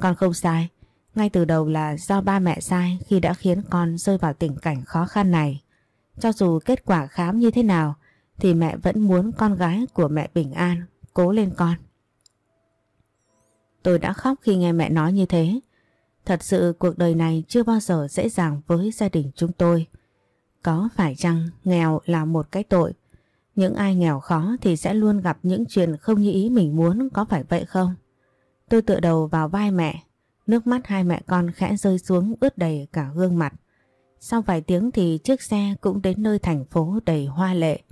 Con không sai, ngay từ đầu là do ba mẹ sai khi đã khiến con rơi vào tình cảnh khó khăn này. Cho dù kết quả khám như thế nào thì mẹ vẫn muốn con gái của mẹ bình an, cố lên con. Tôi đã khóc khi nghe mẹ nói như thế. Thật sự cuộc đời này chưa bao giờ dễ dàng với gia đình chúng tôi. Có phải chăng nghèo là một cái tội? Những ai nghèo khó thì sẽ luôn gặp những chuyện không như ý mình muốn có phải vậy không? Tôi tựa đầu vào vai mẹ, nước mắt hai mẹ con khẽ rơi xuống ướt đầy cả gương mặt. Sau vài tiếng thì chiếc xe cũng đến nơi thành phố đầy hoa lệ.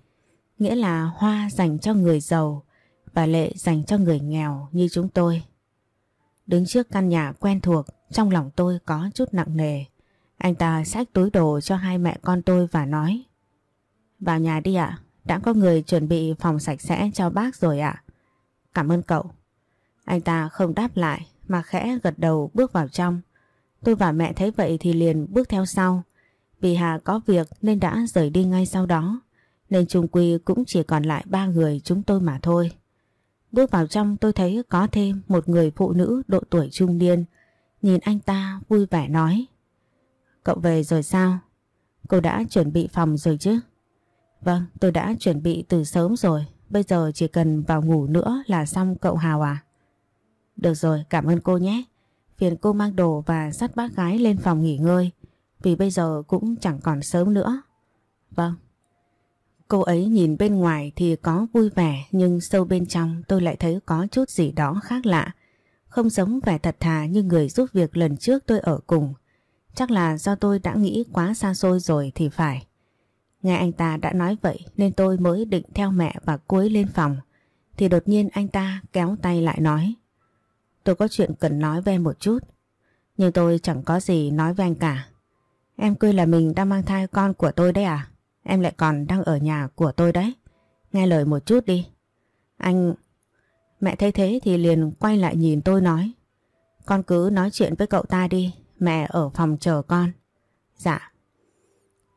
Nghĩa là hoa dành cho người giàu và lệ dành cho người nghèo như chúng tôi. Đứng trước căn nhà quen thuộc, trong lòng tôi có chút nặng nề. Anh ta xách túi đồ cho hai mẹ con tôi và nói Vào nhà đi ạ, đã có người chuẩn bị phòng sạch sẽ cho bác rồi ạ. Cảm ơn cậu. Anh ta không đáp lại mà khẽ gật đầu bước vào trong. Tôi và mẹ thấy vậy thì liền bước theo sau. Vì Hà có việc nên đã rời đi ngay sau đó. Nên chung quy cũng chỉ còn lại ba người chúng tôi mà thôi. Bước vào trong tôi thấy có thêm một người phụ nữ độ tuổi trung niên. Nhìn anh ta vui vẻ nói. Cậu về rồi sao? Cô đã chuẩn bị phòng rồi chứ? Vâng, tôi đã chuẩn bị từ sớm rồi. Bây giờ chỉ cần vào ngủ nữa là xong cậu Hào à? Được rồi, cảm ơn cô nhé. Phiền cô mang đồ và dắt bác gái lên phòng nghỉ ngơi. Vì bây giờ cũng chẳng còn sớm nữa. Vâng. Cô ấy nhìn bên ngoài thì có vui vẻ, nhưng sâu bên trong tôi lại thấy có chút gì đó khác lạ. Không giống vẻ thật thà như người giúp việc lần trước tôi ở cùng. Chắc là do tôi đã nghĩ quá xa xôi rồi thì phải. Nghe anh ta đã nói vậy nên tôi mới định theo mẹ và cuối lên phòng. Thì đột nhiên anh ta kéo tay lại nói. Tôi có chuyện cần nói với em một chút. Nhưng tôi chẳng có gì nói với anh cả. Em quên là mình đang mang thai con của tôi đấy à? Em lại còn đang ở nhà của tôi đấy. Nghe lời một chút đi. Anh... Mẹ thấy thế thì liền quay lại nhìn tôi nói. Con cứ nói chuyện với cậu ta đi. Mẹ ở phòng chờ con. Dạ.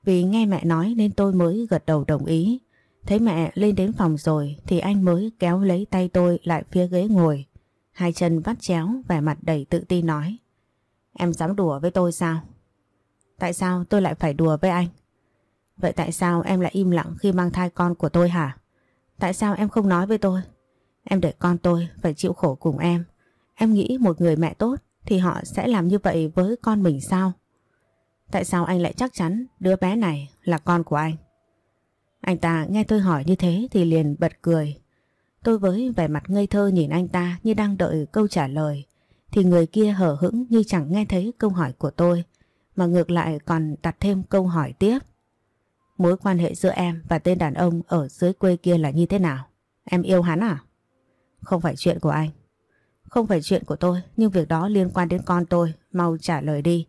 Vì nghe mẹ nói nên tôi mới gật đầu đồng ý. Thấy mẹ lên đến phòng rồi thì anh mới kéo lấy tay tôi lại phía ghế ngồi. Hai chân vắt chéo, vẻ mặt đầy tự tin nói. Em dám đùa với tôi sao? Tại sao tôi lại phải đùa với anh? Vậy tại sao em lại im lặng khi mang thai con của tôi hả? Tại sao em không nói với tôi? Em để con tôi phải chịu khổ cùng em. Em nghĩ một người mẹ tốt thì họ sẽ làm như vậy với con mình sao? Tại sao anh lại chắc chắn đứa bé này là con của anh? Anh ta nghe tôi hỏi như thế thì liền bật cười. Tôi với vẻ mặt ngây thơ nhìn anh ta như đang đợi câu trả lời. Thì người kia hở hững như chẳng nghe thấy câu hỏi của tôi. Mà ngược lại còn đặt thêm câu hỏi tiếp. Mối quan hệ giữa em và tên đàn ông ở dưới quê kia là như thế nào? Em yêu hắn à? Không phải chuyện của anh. Không phải chuyện của tôi, nhưng việc đó liên quan đến con tôi, mau trả lời đi.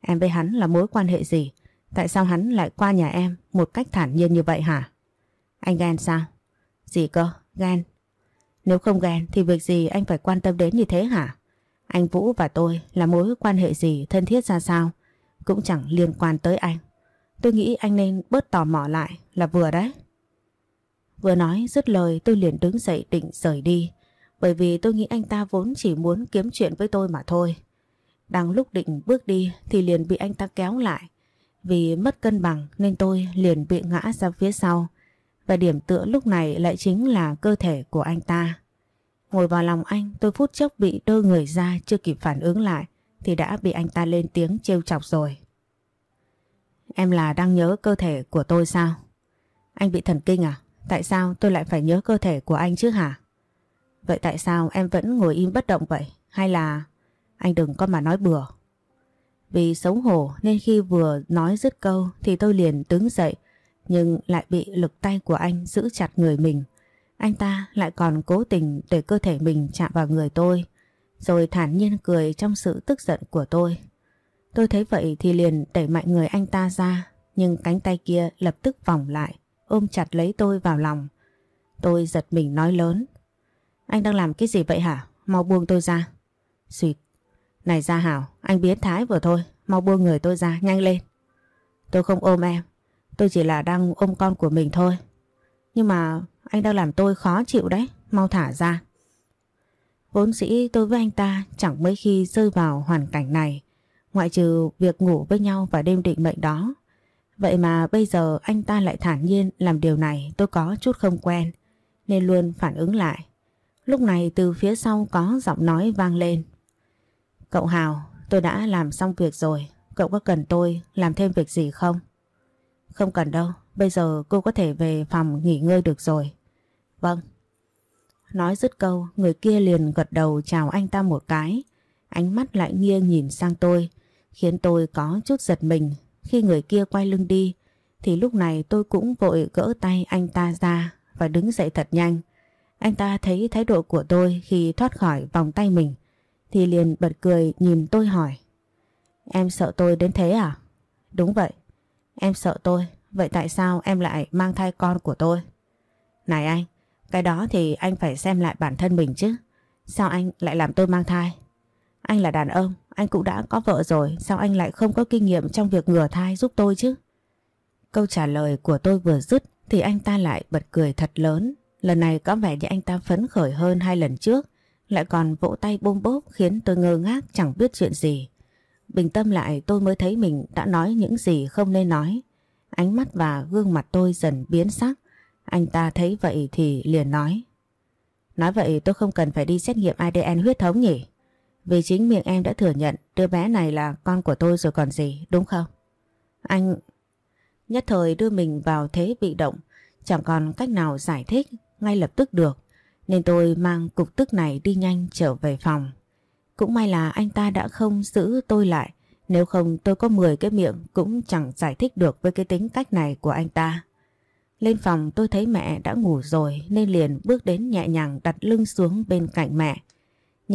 Em với hắn là mối quan hệ gì? Tại sao hắn lại qua nhà em một cách thản nhiên như vậy hả? Anh ghen sao? Gì cơ? Ghen? Nếu không ghen thì việc gì anh phải quan tâm đến như thế hả? Anh Vũ và tôi là mối quan hệ gì thân thiết ra sao? Cũng chẳng liên quan tới anh. Tôi nghĩ anh nên bớt tò mò lại là vừa đấy. Vừa nói, dứt lời, tôi liền đứng dậy định rời đi. Bởi vì tôi nghĩ anh ta vốn chỉ muốn kiếm chuyện với tôi mà thôi. Đang lúc định bước đi thì liền bị anh ta kéo lại. Vì mất cân bằng nên tôi liền bị ngã ra phía sau. Và điểm tựa lúc này lại chính là cơ thể của anh ta. Ngồi vào lòng anh, tôi phút chốc bị đơ người ra chưa kịp phản ứng lại thì đã bị anh ta lên tiếng trêu chọc rồi. Em là đang nhớ cơ thể của tôi sao? Anh bị thần kinh à? Tại sao tôi lại phải nhớ cơ thể của anh chứ hả? Vậy tại sao em vẫn ngồi im bất động vậy? Hay là anh đừng có mà nói bừa. Vì xấu hổ nên khi vừa nói dứt câu thì tôi liền đứng dậy, nhưng lại bị lực tay của anh giữ chặt người mình. Anh ta lại còn cố tình để cơ thể mình chạm vào người tôi, rồi thản nhiên cười trong sự tức giận của tôi. Tôi thấy vậy thì liền đẩy mạnh người anh ta ra nhưng cánh tay kia lập tức vòng lại ôm chặt lấy tôi vào lòng. Tôi giật mình nói lớn. Anh đang làm cái gì vậy hả? Mau buông tôi ra. Xuyệt. Này Gia Hảo, anh biến thái vừa thôi. Mau buông người tôi ra, nhanh lên. Tôi không ôm em. Tôi chỉ là đang ôm con của mình thôi. Nhưng mà anh đang làm tôi khó chịu đấy, mau thả ra. Vốn dĩ tôi với anh ta chẳng mấy khi rơi vào hoàn cảnh này, ngoại trừ việc ngủ với nhau vào đêm định mệnh đó. Vậy mà bây giờ anh ta lại thản nhiên làm điều này tôi có chút không quen, nên luôn phản ứng lại. Lúc này từ phía sau có giọng nói vang lên. Cậu Hào, tôi đã làm xong việc rồi, cậu có cần tôi làm thêm việc gì không? Không cần đâu, bây giờ cô có thể về phòng nghỉ ngơi được rồi. Vâng. Nói dứt câu, người kia liền gật đầu chào anh ta một cái. Ánh mắt lại nghiêng nhìn sang tôi, khiến tôi có chút giật mình. Khi người kia quay lưng đi, thì lúc này tôi cũng vội gỡ tay anh ta ra và đứng dậy thật nhanh. Anh ta thấy thái độ của tôi khi thoát khỏi vòng tay mình, thì liền bật cười nhìn tôi hỏi. Em sợ tôi đến thế à? Đúng vậy. Em sợ tôi, vậy tại sao em lại mang thai con của tôi? Này anh, cái đó thì anh phải xem lại bản thân mình chứ. Sao anh lại làm tôi mang thai? Anh là đàn ông, anh cũng đã có vợ rồi, sao anh lại không có kinh nghiệm trong việc ngừa thai giúp tôi chứ? Câu trả lời của tôi vừa dứt thì anh ta lại bật cười thật lớn. Lần này có vẻ như anh ta phấn khởi hơn hai lần trước, lại còn vỗ tay bôm bốp khiến tôi ngơ ngác chẳng biết chuyện gì. Bình tâm lại tôi mới thấy mình đã nói những gì không nên nói. Ánh mắt và gương mặt tôi dần biến sắc. Anh ta thấy vậy thì liền nói. Nói vậy tôi không cần phải đi xét nghiệm ADN huyết thống nhỉ? Vì chính miệng em đã thừa nhận đứa bé này là con của tôi rồi còn gì, đúng không? Anh nhất thời đưa mình vào thế bị động, chẳng còn cách nào giải thích ngay lập tức được. Nên tôi mang cục tức này đi nhanh trở về phòng. Cũng may là anh ta đã không giữ tôi lại. Nếu không tôi có 10 cái miệng cũng chẳng giải thích được với cái tính cách này của anh ta. Lên phòng tôi thấy mẹ đã ngủ rồi nên liền bước đến nhẹ nhàng đặt lưng xuống bên cạnh mẹ.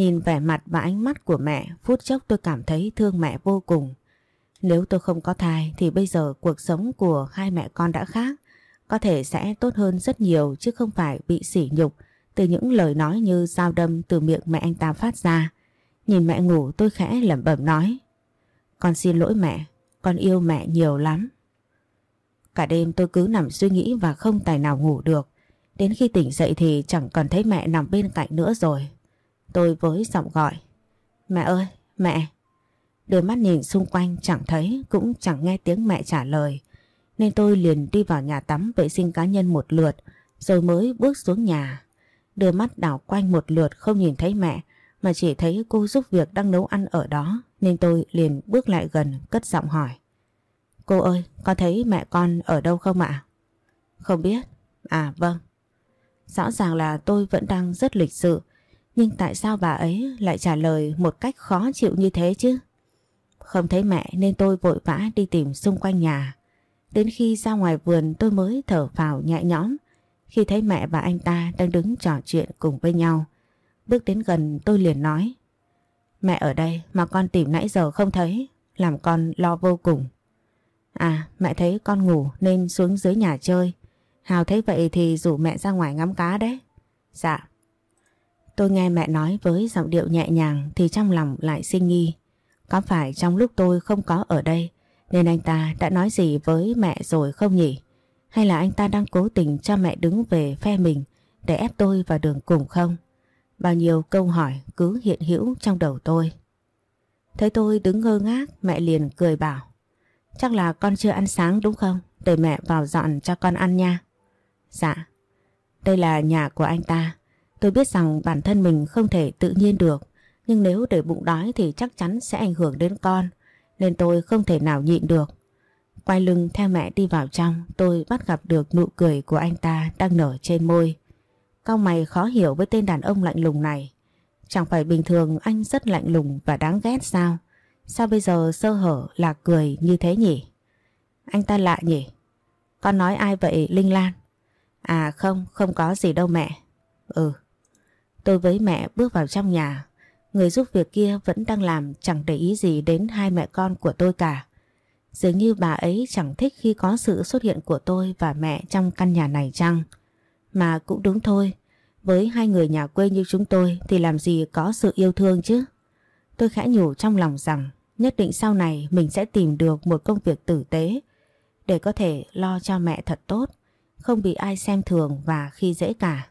Nhìn vẻ mặt và ánh mắt của mẹ phút chốc tôi cảm thấy thương mẹ vô cùng. Nếu tôi không có thai thì bây giờ cuộc sống của hai mẹ con đã khác. Có thể sẽ tốt hơn rất nhiều chứ không phải bị sỉ nhục từ những lời nói như dao đâm từ miệng mẹ anh ta phát ra. Nhìn mẹ ngủ tôi khẽ lẩm bẩm nói. Con xin lỗi mẹ, con yêu mẹ nhiều lắm. Cả đêm tôi cứ nằm suy nghĩ và không tài nào ngủ được. Đến khi tỉnh dậy thì chẳng còn thấy mẹ nằm bên cạnh nữa rồi. Tôi với giọng gọi. Mẹ ơi, mẹ. Đưa mắt nhìn xung quanh chẳng thấy cũng chẳng nghe tiếng mẹ trả lời. Nên tôi liền đi vào nhà tắm vệ sinh cá nhân một lượt rồi mới bước xuống nhà. Đưa mắt đảo quanh một lượt không nhìn thấy mẹ mà chỉ thấy cô giúp việc đang nấu ăn ở đó nên tôi liền bước lại gần cất giọng hỏi. Cô ơi, có thấy mẹ con ở đâu không ạ? Không biết. À vâng. Rõ ràng là tôi vẫn đang rất lịch sự nhưng tại sao bà ấy lại trả lời một cách khó chịu như thế chứ? Không thấy mẹ nên tôi vội vã đi tìm xung quanh nhà. Đến khi ra ngoài vườn tôi mới thở phào nhẹ nhõm khi thấy mẹ và anh ta đang đứng trò chuyện cùng với nhau. Bước đến gần tôi liền nói, Mẹ ở đây mà con tìm nãy giờ không thấy, Làm con lo vô cùng À mẹ thấy con ngủ nên xuống dưới nhà chơi Hào thấy vậy thì rủ mẹ ra ngoài ngắm cá đấy Dạ Tôi nghe mẹ nói với giọng điệu nhẹ nhàng Thì trong lòng lại sinh nghi Có phải trong lúc tôi không có ở đây Nên anh ta đã nói gì với mẹ rồi không nhỉ Hay là anh ta đang cố tình cho mẹ đứng về phe mình Để ép tôi vào đường cùng không Bao nhiêu câu hỏi cứ hiện hữu trong đầu tôi. Thấy tôi đứng ngơ ngác, mẹ liền cười bảo. Chắc là con chưa ăn sáng đúng không? Để mẹ vào dọn cho con ăn nha. Dạ. Đây là nhà của anh ta. Tôi biết rằng bản thân mình không thể tự nhiên được. Nhưng nếu để bụng đói thì chắc chắn sẽ ảnh hưởng đến con. Nên tôi không thể nào nhịn được. Quay lưng theo mẹ đi vào trong, tôi bắt gặp được nụ cười của anh ta đang nở trên môi. Cao mày khó hiểu với tên đàn ông lạnh lùng này. Chẳng phải bình thường anh rất lạnh lùng và đáng ghét sao? Sao bây giờ sơ hở là cười như thế nhỉ? Anh ta lạ nhỉ? Con nói ai vậy Linh Lan? À không, không có gì đâu mẹ. Ừ. Tôi với mẹ bước vào trong nhà. Người giúp việc kia vẫn đang làm chẳng để ý gì đến hai mẹ con của tôi cả. Dường như bà ấy chẳng thích khi có sự xuất hiện của tôi và mẹ trong căn nhà này chăng? Mà cũng đúng thôi, với hai người nhà quê như chúng tôi thì làm gì có sự yêu thương chứ. Tôi khẽ nhủ trong lòng rằng nhất định sau này mình sẽ tìm được một công việc tử tế để có thể lo cho mẹ thật tốt không bị ai xem thường và khi dễ cả.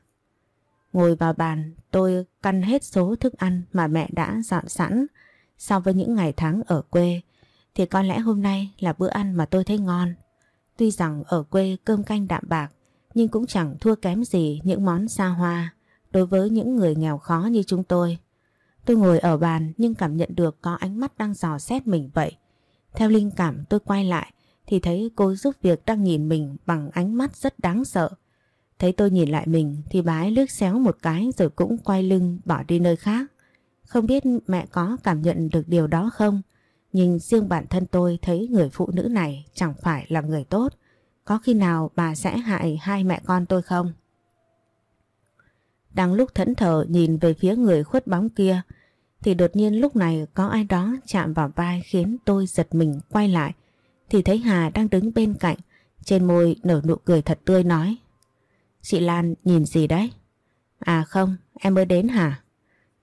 Ngồi vào bàn, tôi căn hết số thức ăn mà mẹ đã dọn sẵn so với những ngày tháng ở quê, thì có lẽ hôm nay là bữa ăn mà tôi thấy ngon. Tuy rằng ở quê cơm canh đạm bạc, nhưng cũng chẳng thua kém gì những món xa hoa đối với những người nghèo khó như chúng tôi. Tôi ngồi ở bàn nhưng cảm nhận được có ánh mắt đang dò xét mình vậy. Theo linh cảm tôi quay lại thì thấy cô giúp việc đang nhìn mình bằng ánh mắt rất đáng sợ. Thấy tôi nhìn lại mình thì bà ấy lướt xéo một cái rồi cũng quay lưng bỏ đi nơi khác. Không biết mẹ có cảm nhận được điều đó không? Nhưng riêng bản thân tôi thấy người phụ nữ này chẳng phải là người tốt. Có khi nào bà sẽ hại hai mẹ con tôi không? Đang lúc thẫn thờ nhìn về phía người khuất bóng kia, thì đột nhiên lúc này có ai đó chạm vào vai khiến tôi giật mình quay lại, thì thấy Hà đang đứng bên cạnh, trên môi nở nụ cười thật tươi nói Chị Lan nhìn gì đấy? À không, em mới đến hả?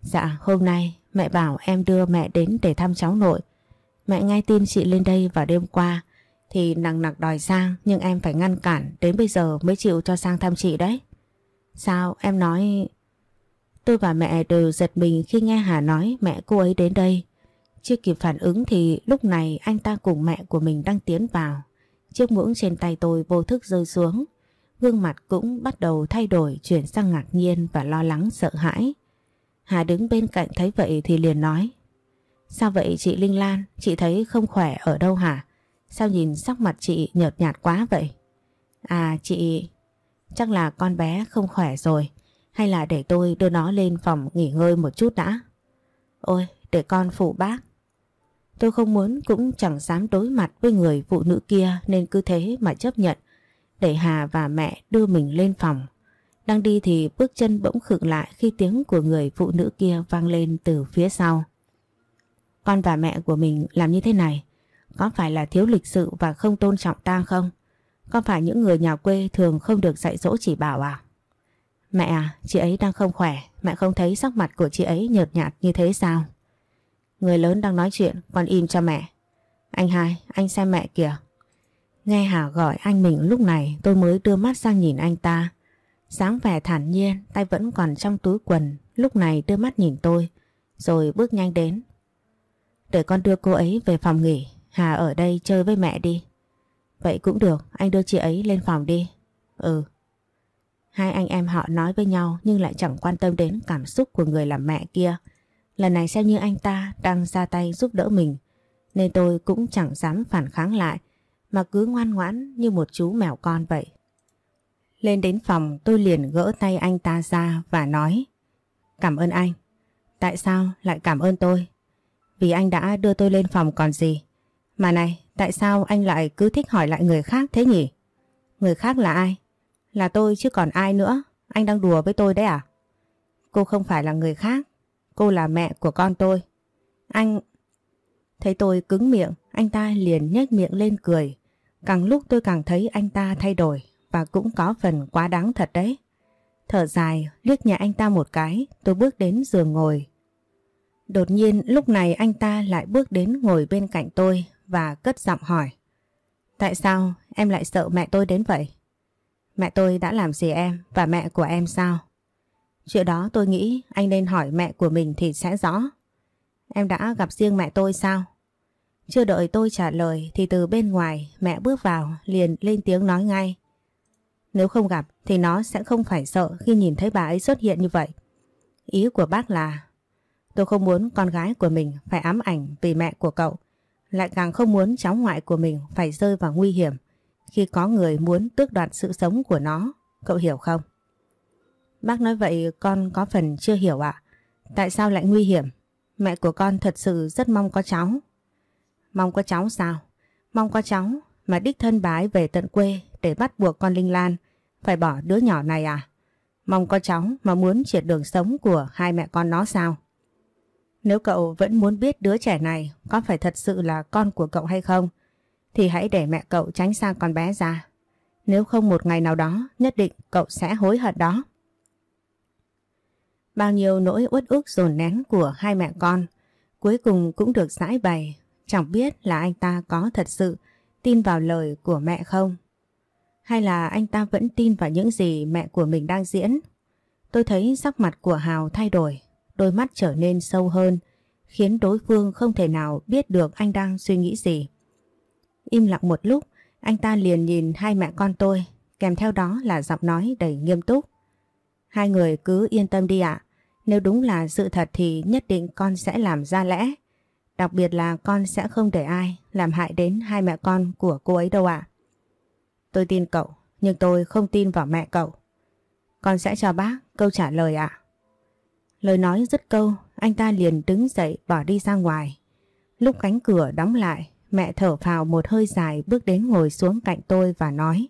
Dạ, hôm nay mẹ bảo em đưa mẹ đến để thăm cháu nội. Mẹ nghe tin chị lên đây vào đêm qua thì nặng nặc đòi sang nhưng em phải ngăn cản đến bây giờ mới chịu cho sang thăm chị đấy. Sao em nói... Tôi và mẹ đều giật mình khi nghe Hà nói mẹ cô ấy đến đây. Chưa kịp phản ứng thì lúc này anh ta cùng mẹ của mình đang tiến vào. Chiếc muỗng trên tay tôi vô thức rơi xuống. Gương mặt cũng bắt đầu thay đổi chuyển sang ngạc nhiên và lo lắng sợ hãi. Hà đứng bên cạnh thấy vậy thì liền nói Sao vậy chị Linh Lan? Chị thấy không khỏe ở đâu hả? Sao nhìn sắc mặt chị nhợt nhạt quá vậy? À chị... Chắc là con bé không khỏe rồi. Hay là để tôi đưa nó lên phòng nghỉ ngơi một chút đã? Ôi, để con phụ bác. Tôi không muốn cũng chẳng dám đối mặt với người phụ nữ kia nên cứ thế mà chấp nhận. Để Hà và mẹ đưa mình lên phòng. Đang đi thì bước chân bỗng khựng lại khi tiếng của người phụ nữ kia vang lên từ phía sau. Con và mẹ của mình làm như thế này có phải là thiếu lịch sự và không tôn trọng ta không? Có phải những người nhà quê thường không được dạy dỗ chỉ bảo à? Mẹ à, chị ấy đang không khỏe, mẹ không thấy sắc mặt của chị ấy nhợt nhạt như thế sao? Người lớn đang nói chuyện, con im cho mẹ. Anh hai, anh xem mẹ kìa. Nghe Hà gọi anh mình lúc này tôi mới đưa mắt sang nhìn anh ta. sáng vẻ thản nhiên, tay vẫn còn trong túi quần, lúc này đưa mắt nhìn tôi, rồi bước nhanh đến. Để con đưa cô ấy về phòng nghỉ, Hà ở đây chơi với mẹ đi. Vậy cũng được, anh đưa chị ấy lên phòng đi. Ừ. Hai anh em họ nói với nhau nhưng lại chẳng quan tâm đến cảm xúc của người làm mẹ kia. Lần này xem như anh ta đang ra tay giúp đỡ mình, nên tôi cũng chẳng dám phản kháng lại, mà cứ ngoan ngoãn như một chú mèo con vậy. Lên đến phòng tôi liền gỡ tay anh ta ra và nói Cảm ơn anh. Tại sao lại cảm ơn tôi? Vì anh đã đưa tôi lên phòng còn gì. Mà này, tại sao anh lại cứ thích hỏi lại người khác thế nhỉ? Người khác là ai? Là tôi chứ còn ai nữa? Anh đang đùa với tôi đấy à? Cô không phải là người khác. Cô là mẹ của con tôi. Anh... Thấy tôi cứng miệng, anh ta liền nhếch miệng lên cười. Càng lúc tôi càng thấy anh ta thay đổi và cũng có phần quá đáng thật đấy. Thở dài, liếc nhà anh ta một cái, tôi bước đến giường ngồi. Đột nhiên lúc này anh ta lại bước đến ngồi bên cạnh tôi và cất giọng hỏi. Tại sao em lại sợ mẹ tôi đến vậy? Mẹ tôi đã làm gì em và mẹ của em sao? Chuyện đó tôi nghĩ anh nên hỏi mẹ của mình thì sẽ rõ. Em đã gặp riêng mẹ tôi sao? Chưa đợi tôi trả lời thì từ bên ngoài mẹ bước vào, liền lên tiếng nói ngay. Nếu không gặp thì nó sẽ không phải sợ khi nhìn thấy bà ấy xuất hiện như vậy. Ý của bác là, tôi không muốn con gái của mình phải ám ảnh vì mẹ của cậu. Lại càng không muốn cháu ngoại của mình phải rơi vào nguy hiểm khi có người muốn tước đoạt sự sống của nó. Cậu hiểu không? Bác nói vậy con có phần chưa hiểu ạ. Tại sao lại nguy hiểm? Mẹ của con thật sự rất mong có cháu. Mong có cháu sao? Mong có cháu mà đích thân bái về tận quê để bắt buộc con Linh Lan phải bỏ đứa nhỏ này à? Mong có cháu mà muốn triệt đường sống của hai mẹ con nó sao? Nếu cậu vẫn muốn biết đứa trẻ này có phải thật sự là con của cậu hay không, thì hãy để mẹ cậu tránh xa con bé ra. Nếu không một ngày nào đó, nhất định cậu sẽ hối hận đó. Bao nhiêu nỗi uất ức dồn nén của hai mẹ con cuối cùng cũng được giải bày. Chẳng biết là anh ta có thật sự tin vào lời của mẹ không. Hay là anh ta vẫn tin vào những gì mẹ của mình đang diễn? Tôi thấy sắc mặt của Hào thay đổi, đôi mắt trở nên sâu hơn, khiến đối phương không thể nào biết được anh đang suy nghĩ gì. Im lặng một lúc, anh ta liền nhìn hai mẹ con tôi, kèm theo đó là giọng nói đầy nghiêm túc. Hai người cứ yên tâm đi ạ, nếu đúng là sự thật thì nhất định con sẽ làm ra lẽ. Đặc biệt là con sẽ không để ai làm hại đến hai mẹ con của cô ấy đâu ạ. Tôi tin cậu, nhưng tôi không tin vào mẹ cậu. Con sẽ cho bác câu trả lời ạ. Lời nói dứt câu, anh ta liền đứng dậy bỏ đi ra ngoài. Lúc cánh cửa đóng lại, mẹ thở phào một hơi dài bước đến ngồi xuống cạnh tôi và nói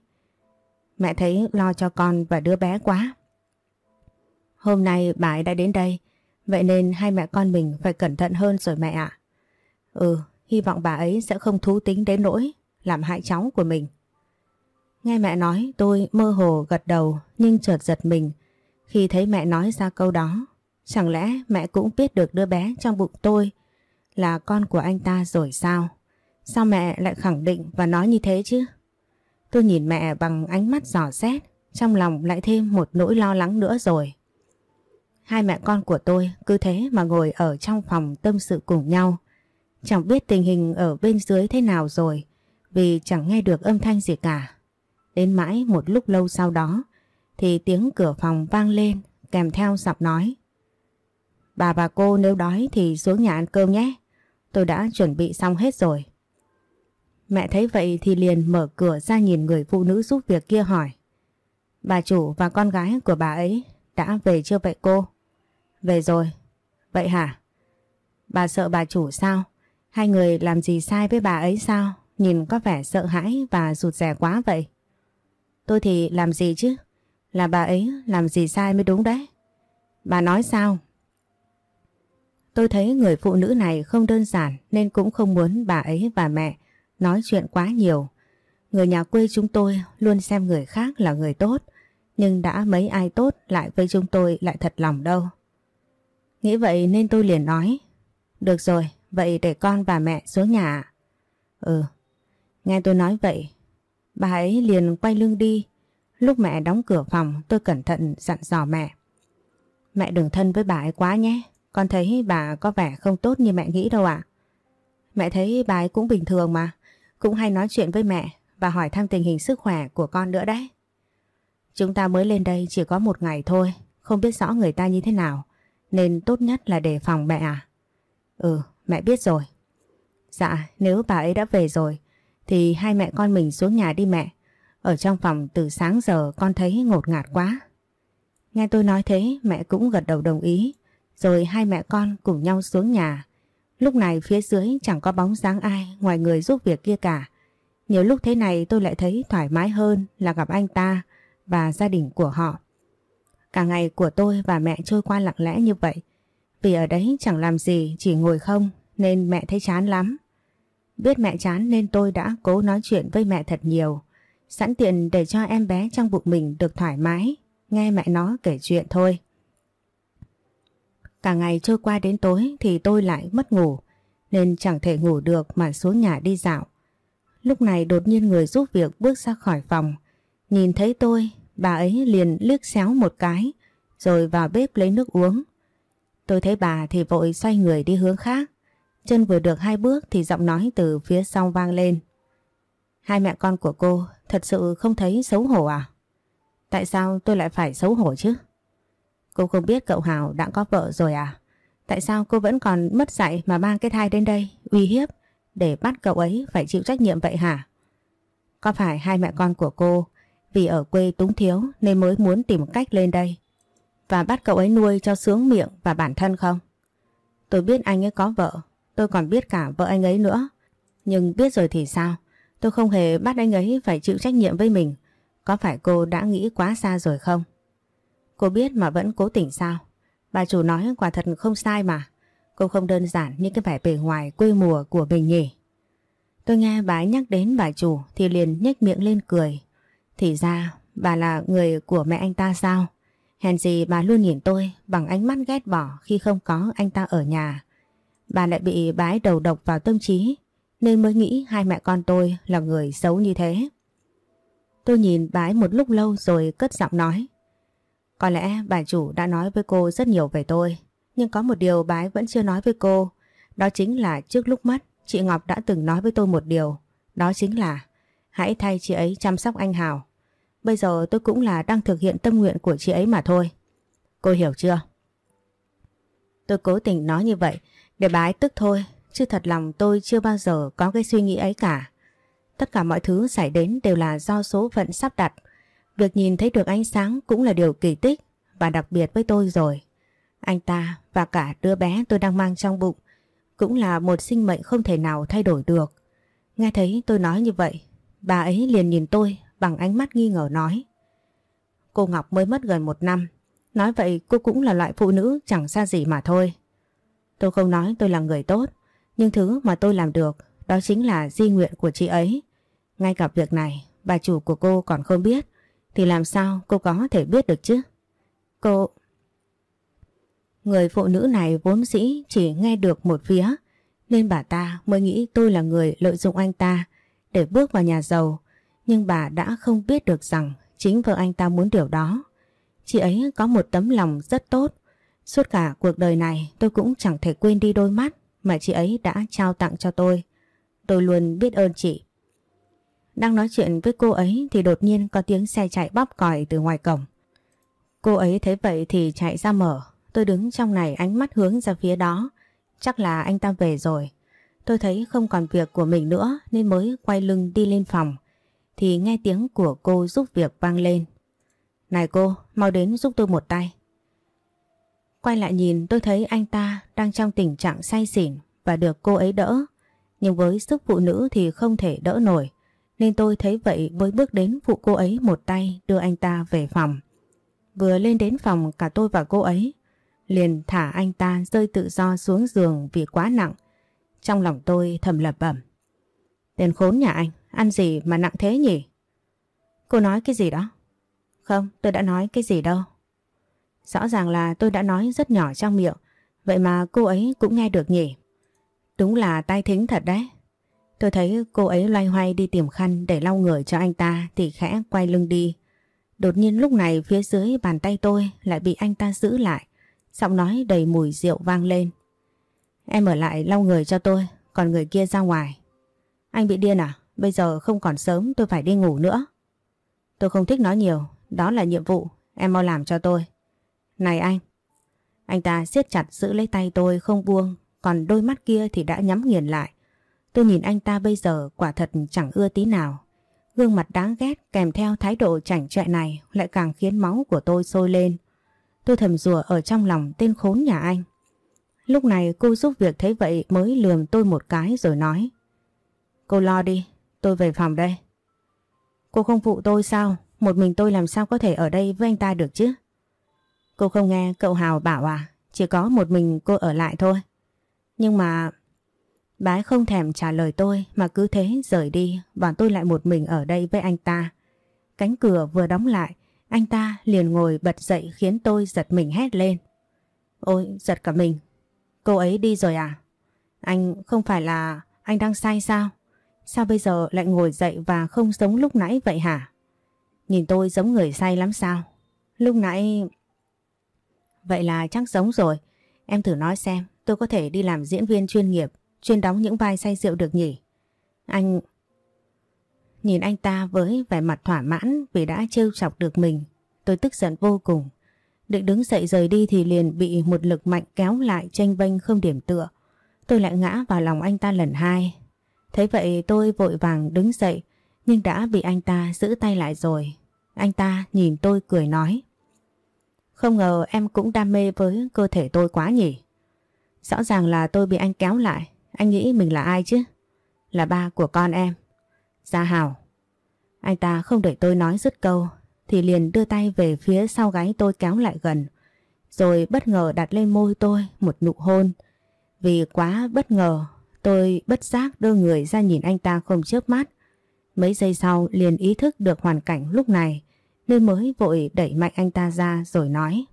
Mẹ thấy lo cho con và đứa bé quá. Hôm nay bà ấy đã đến đây, vậy nên hai mẹ con mình phải cẩn thận hơn rồi mẹ ạ. Ừ, hy vọng bà ấy sẽ không thú tính đến nỗi làm hại cháu của mình. Nghe mẹ nói tôi mơ hồ gật đầu nhưng chợt giật mình khi thấy mẹ nói ra câu đó. Chẳng lẽ mẹ cũng biết được đứa bé trong bụng tôi là con của anh ta rồi sao? Sao mẹ lại khẳng định và nói như thế chứ? Tôi nhìn mẹ bằng ánh mắt giỏ xét, trong lòng lại thêm một nỗi lo lắng nữa rồi. Hai mẹ con của tôi cứ thế mà ngồi ở trong phòng tâm sự cùng nhau. Chẳng biết tình hình ở bên dưới thế nào rồi, vì chẳng nghe được âm thanh gì cả. Đến mãi một lúc lâu sau đó, thì tiếng cửa phòng vang lên kèm theo giọng nói. Bà và cô nếu đói thì xuống nhà ăn cơm nhé. Tôi đã chuẩn bị xong hết rồi. Mẹ thấy vậy thì liền mở cửa ra nhìn người phụ nữ giúp việc kia hỏi. Bà chủ và con gái của bà ấy đã về chưa vậy cô? Về rồi. Vậy hả? Bà sợ bà chủ sao? Hai người làm gì sai với bà ấy sao? Nhìn có vẻ sợ hãi và rụt rè quá vậy. Tôi thì làm gì chứ? Là bà ấy làm gì sai mới đúng đấy. Bà nói sao? Tôi thấy người phụ nữ này không đơn giản nên cũng không muốn bà ấy và mẹ nói chuyện quá nhiều. Người nhà quê chúng tôi luôn xem người khác là người tốt, nhưng đã mấy ai tốt lại với chúng tôi lại thật lòng đâu. Nghĩ vậy nên tôi liền nói, được rồi, vậy để con và mẹ xuống nhà. Ừ, nghe tôi nói vậy, bà ấy liền quay lưng đi. Lúc mẹ đóng cửa phòng tôi cẩn thận dặn dò mẹ. Mẹ đừng thân với bà ấy quá nhé, con thấy bà có vẻ không tốt như mẹ nghĩ đâu ạ. Mẹ thấy bà ấy cũng bình thường mà, cũng hay nói chuyện với mẹ và hỏi thăm tình hình sức khỏe của con nữa đấy. Chúng ta mới lên đây chỉ có một ngày thôi, không biết rõ người ta như thế nào, nên tốt nhất là đề phòng mẹ à. Ừ, mẹ biết rồi. Dạ, nếu bà ấy đã về rồi, thì hai mẹ con mình xuống nhà đi mẹ. Ở trong phòng từ sáng giờ con thấy ngột ngạt quá. Nghe tôi nói thế, mẹ cũng gật đầu đồng ý. Rồi hai mẹ con cùng nhau xuống nhà. Lúc này phía dưới chẳng có bóng dáng ai ngoài người giúp việc kia cả. Nhiều lúc thế này tôi lại thấy thoải mái hơn là gặp anh ta và gia đình của họ. Cả ngày của tôi và mẹ trôi qua lặng lẽ như vậy. Vì ở đấy chẳng làm gì, chỉ ngồi không nên mẹ thấy chán lắm. Biết mẹ chán nên tôi đã cố nói chuyện với mẹ thật nhiều. Sẵn tiện để cho em bé trong bụng mình được thoải mái, nghe mẹ nó kể chuyện thôi. Cả ngày trôi qua đến tối thì tôi lại mất ngủ, nên chẳng thể ngủ được mà xuống nhà đi dạo. Lúc này đột nhiên người giúp việc bước ra khỏi phòng, nhìn thấy tôi, bà ấy liền liếc xéo một cái, rồi vào bếp lấy nước uống. Tôi thấy bà thì vội xoay người đi hướng khác, chân vừa được hai bước thì giọng nói từ phía sau vang lên. Hai mẹ con của cô thật sự không thấy xấu hổ à? Tại sao tôi lại phải xấu hổ chứ? Cô không biết cậu Hào đã có vợ rồi à? Tại sao cô vẫn còn mất dạy mà mang cái thai đến đây, uy hiếp để bắt cậu ấy phải chịu trách nhiệm vậy hả? Có phải hai mẹ con của cô vì ở quê túng thiếu nên mới muốn tìm cách lên đây và bắt cậu ấy nuôi cho sướng miệng và bản thân không? Tôi biết anh ấy có vợ, tôi còn biết cả vợ anh ấy nữa. Nhưng biết rồi thì sao? Tôi không hề bắt anh ấy phải chịu trách nhiệm với mình. Có phải cô đã nghĩ quá xa rồi không? Cô biết mà vẫn cố tình sao? Bà chủ nói quả thật không sai mà. Cô không đơn giản như cái vẻ bề ngoài quê mùa của mình nhỉ. Tôi nghe bà nhắc đến bà chủ thì liền nhếch miệng lên cười. Thì ra bà là người của mẹ anh ta sao? Hèn gì bà luôn nhìn tôi bằng ánh mắt ghét bỏ khi không có anh ta ở nhà. Bà lại bị bái đầu độc vào tâm trí nên mới nghĩ hai mẹ con tôi là người xấu như thế. Tôi nhìn bái một lúc lâu rồi cất giọng nói. Có lẽ bà chủ đã nói với cô rất nhiều về tôi. Nhưng có một điều bái vẫn chưa nói với cô. Đó chính là trước lúc mất, chị Ngọc đã từng nói với tôi một điều. Đó chính là hãy thay chị ấy chăm sóc anh Hào. Bây giờ tôi cũng là đang thực hiện tâm nguyện của chị ấy mà thôi. Cô hiểu chưa? Tôi cố tình nói như vậy để bà ấy tức thôi. Chứ thật lòng tôi chưa bao giờ có cái suy nghĩ ấy cả. Tất cả mọi thứ xảy đến đều là do số phận sắp đặt. Việc nhìn thấy được ánh sáng cũng là điều kỳ tích và đặc biệt với tôi rồi. Anh ta và cả đứa bé tôi đang mang trong bụng cũng là một sinh mệnh không thể nào thay đổi được. Nghe thấy tôi nói như vậy, bà ấy liền nhìn tôi bằng ánh mắt nghi ngờ nói. Cô Ngọc mới mất gần một năm, nói vậy cô cũng là loại phụ nữ chẳng xa gì mà thôi. Tôi không nói tôi là người tốt, nhưng thứ mà tôi làm được đó chính là di nguyện của chị ấy. Ngay cả việc này, bà chủ của cô còn không biết, thì làm sao cô có thể biết được chứ? Cô... Người phụ nữ này vốn dĩ chỉ nghe được một phía, nên bà ta mới nghĩ tôi là người lợi dụng anh ta để bước vào nhà giàu. Nhưng bà đã không biết được rằng chính vợ anh ta muốn điều đó. Chị ấy có một tấm lòng rất tốt. Suốt cả cuộc đời này tôi cũng chẳng thể quên đi đôi mắt mà chị ấy đã trao tặng cho tôi. Tôi luôn biết ơn chị. Đang nói chuyện với cô ấy thì đột nhiên có tiếng xe chạy bóp còi từ ngoài cổng. Cô ấy thấy vậy thì chạy ra mở. Tôi đứng trong này ánh mắt hướng ra phía đó. Chắc là anh ta về rồi. Tôi thấy không còn việc của mình nữa nên mới quay lưng đi lên phòng. Thì nghe tiếng của cô giúp việc vang lên. Này cô, mau đến giúp tôi một tay. Quay lại nhìn tôi thấy anh ta đang trong tình trạng say xỉn và được cô ấy đỡ. Nhưng với sức phụ nữ thì không thể đỡ nổi. Nên tôi thấy vậy mới bước đến phụ cô ấy một tay đưa anh ta về phòng. Vừa lên đến phòng cả tôi và cô ấy liền thả anh ta rơi tự do xuống giường vì quá nặng. Trong lòng tôi thầm lẩm bẩm. Tên khốn nhà anh, ăn gì mà nặng thế nhỉ? Cô nói cái gì đó? Không, tôi đã nói cái gì đâu. Rõ ràng là tôi đã nói rất nhỏ trong miệng, vậy mà cô ấy cũng nghe được nhỉ? Đúng là tai thính thật đấy. Tôi thấy cô ấy loay hoay đi tìm khăn để lau người cho anh ta thì khẽ quay lưng đi. Đột nhiên lúc này phía dưới bàn tay tôi lại bị anh ta giữ lại. Giọng nói đầy mùi rượu vang lên. Em ở lại lau người cho tôi, còn người kia ra ngoài. Anh bị điên à? Bây giờ không còn sớm tôi phải đi ngủ nữa. Tôi không thích nói nhiều, đó là nhiệm vụ, em mau làm cho tôi. Này anh! Anh ta siết chặt giữ lấy tay tôi không buông, còn đôi mắt kia thì đã nhắm nghiền lại. Tôi nhìn anh ta bây giờ quả thật chẳng ưa tí nào. Gương mặt đáng ghét kèm theo thái độ chảnh chọe này lại càng khiến máu của tôi sôi lên. Tôi thầm rùa ở trong lòng tên khốn nhà anh. Lúc này cô giúp việc thấy vậy mới lườm tôi một cái rồi nói. Cô lo đi, tôi về phòng đây. Cô không phụ tôi sao? Một mình tôi làm sao có thể ở đây với anh ta được chứ? Cô không nghe cậu Hào bảo à? Chỉ có một mình cô ở lại thôi. Nhưng mà... Bái không thèm trả lời tôi mà cứ thế rời đi bọn tôi lại một mình ở đây với anh ta. Cánh cửa vừa đóng lại, anh ta liền ngồi bật dậy khiến tôi giật mình hét lên. Ôi, giật cả mình. Cô ấy đi rồi à? Anh không phải là anh đang say sao? Sao bây giờ lại ngồi dậy và không giống lúc nãy vậy hả? Nhìn tôi giống người say lắm sao? Lúc nãy... Vậy là chắc giống rồi. Em thử nói xem tôi có thể đi làm diễn viên chuyên nghiệp, chuyên đóng những vai say rượu được nhỉ? Anh... Nhìn anh ta với vẻ mặt thỏa mãn vì đã trêu chọc được mình. Tôi tức giận vô cùng. Định đứng dậy rời đi thì liền bị một lực mạnh kéo lại tranh vênh không điểm tựa. Tôi lại ngã vào lòng anh ta lần hai. Thế vậy tôi vội vàng đứng dậy, nhưng đã bị anh ta giữ tay lại rồi. Anh ta nhìn tôi cười nói. Không ngờ em cũng đam mê với cơ thể tôi quá nhỉ. Rõ ràng là tôi bị anh kéo lại. Anh nghĩ mình là ai chứ? Là ba của con em. Gia Hào. Anh ta không để tôi nói dứt câu, thì liền đưa tay về phía sau gáy tôi kéo lại gần. Rồi bất ngờ đặt lên môi tôi một nụ hôn. Vì quá bất ngờ tôi bất giác đưa người ra nhìn anh ta không chớp mắt. Mấy giây sau liền ý thức được hoàn cảnh lúc này nên mới vội đẩy mạnh anh ta ra rồi nói.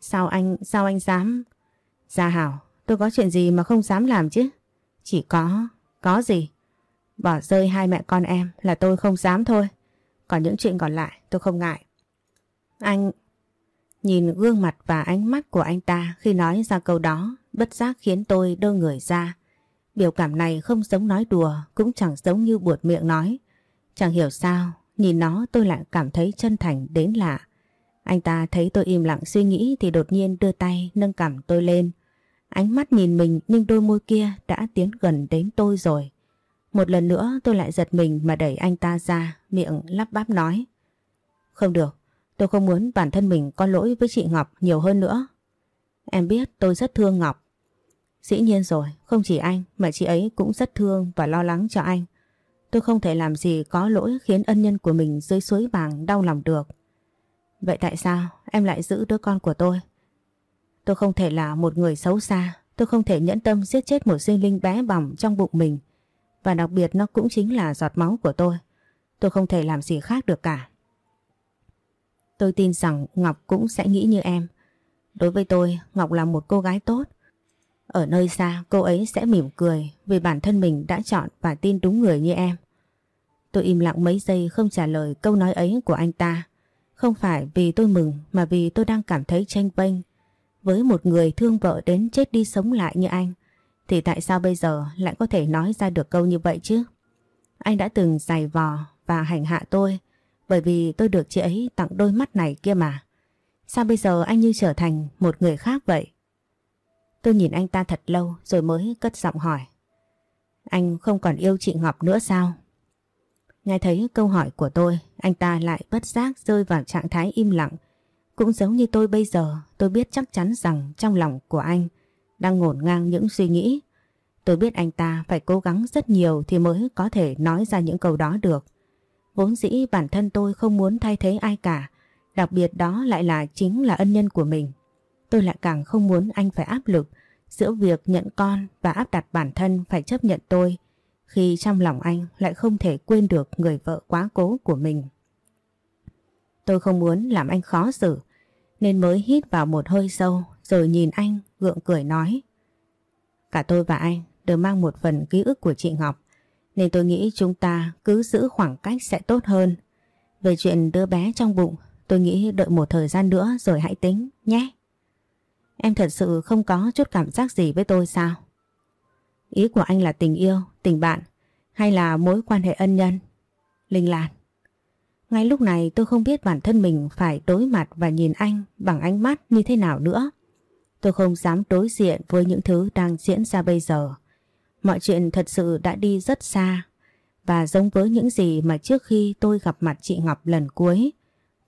Sao anh, sao anh dám? Gia Hảo, tôi có chuyện gì mà không dám làm chứ? Chỉ có, có gì? Bỏ rơi hai mẹ con em là tôi không dám thôi. Còn những chuyện còn lại tôi không ngại. Anh... Nhìn gương mặt và ánh mắt của anh ta khi nói ra câu đó bất giác khiến tôi đơ người ra. Biểu cảm này không giống nói đùa cũng chẳng giống như buột miệng nói. Chẳng hiểu sao, nhìn nó tôi lại cảm thấy chân thành đến lạ. Anh ta thấy tôi im lặng suy nghĩ thì đột nhiên đưa tay nâng cằm tôi lên. Ánh mắt nhìn mình nhưng đôi môi kia đã tiến gần đến tôi rồi. Một lần nữa tôi lại giật mình mà đẩy anh ta ra, miệng lắp bắp nói. Không được, tôi không muốn bản thân mình có lỗi với chị Ngọc nhiều hơn nữa. Em biết tôi rất thương Ngọc. Dĩ nhiên rồi, không chỉ anh mà chị ấy cũng rất thương và lo lắng cho anh. Tôi không thể làm gì có lỗi khiến ân nhân của mình dưới suối vàng đau lòng được. Vậy tại sao em lại giữ đứa con của tôi? Tôi không thể là một người xấu xa, tôi không thể nhẫn tâm giết chết một sinh linh bé bỏng trong bụng mình. Và đặc biệt nó cũng chính là giọt máu của tôi. Tôi không thể làm gì khác được cả. Tôi tin rằng Ngọc cũng sẽ nghĩ như em. Đối với tôi, Ngọc là một cô gái tốt. Ở nơi xa, cô ấy sẽ mỉm cười vì bản thân mình đã chọn và tin đúng người như em. Tôi im lặng mấy giây không trả lời câu nói ấy của anh ta. Không phải vì tôi mừng mà vì tôi đang cảm thấy tranh vênh. Với một người thương vợ đến chết đi sống lại như anh thì tại sao bây giờ lại có thể nói ra được câu như vậy chứ? Anh đã từng giày vò và hành hạ tôi bởi vì tôi được chị ấy tặng đôi mắt này kia mà. Sao bây giờ anh như trở thành một người khác vậy? Tôi nhìn anh ta thật lâu rồi mới cất giọng hỏi. Anh không còn yêu chị Ngọc nữa sao? Nghe thấy câu hỏi của tôi, anh ta lại bất giác rơi vào trạng thái im lặng. Cũng giống như tôi bây giờ, tôi biết chắc chắn rằng trong lòng của anh đang ngổn ngang những suy nghĩ. Tôi biết anh ta phải cố gắng rất nhiều thì mới có thể nói ra những câu đó được. Vốn dĩ bản thân tôi không muốn thay thế ai cả, đặc biệt đó lại là chính là ân nhân của mình. Tôi lại càng không muốn anh phải áp lực giữa việc nhận con và áp đặt bản thân phải chấp nhận tôi, khi trong lòng anh lại không thể quên được người vợ quá cố của mình. Tôi không muốn làm anh khó xử, nên mới hít vào một hơi sâu rồi nhìn anh gượng cười nói. Cả tôi và anh đều mang một phần ký ức của chị Ngọc, nên tôi nghĩ chúng ta cứ giữ khoảng cách sẽ tốt hơn. Về chuyện đứa bé trong bụng, tôi nghĩ đợi một thời gian nữa rồi hãy tính nhé. Em thật sự không có chút cảm giác gì với tôi sao? Ý của anh là tình yêu, tình bạn hay là mối quan hệ ân nhân? Linh Lan. Ngay lúc này tôi không biết bản thân mình phải đối mặt và nhìn anh bằng ánh mắt như thế nào nữa. Tôi không dám đối diện với những thứ đang diễn ra bây giờ. Mọi chuyện thật sự đã đi rất xa và giống với những gì mà trước khi tôi gặp mặt chị Ngọc lần cuối.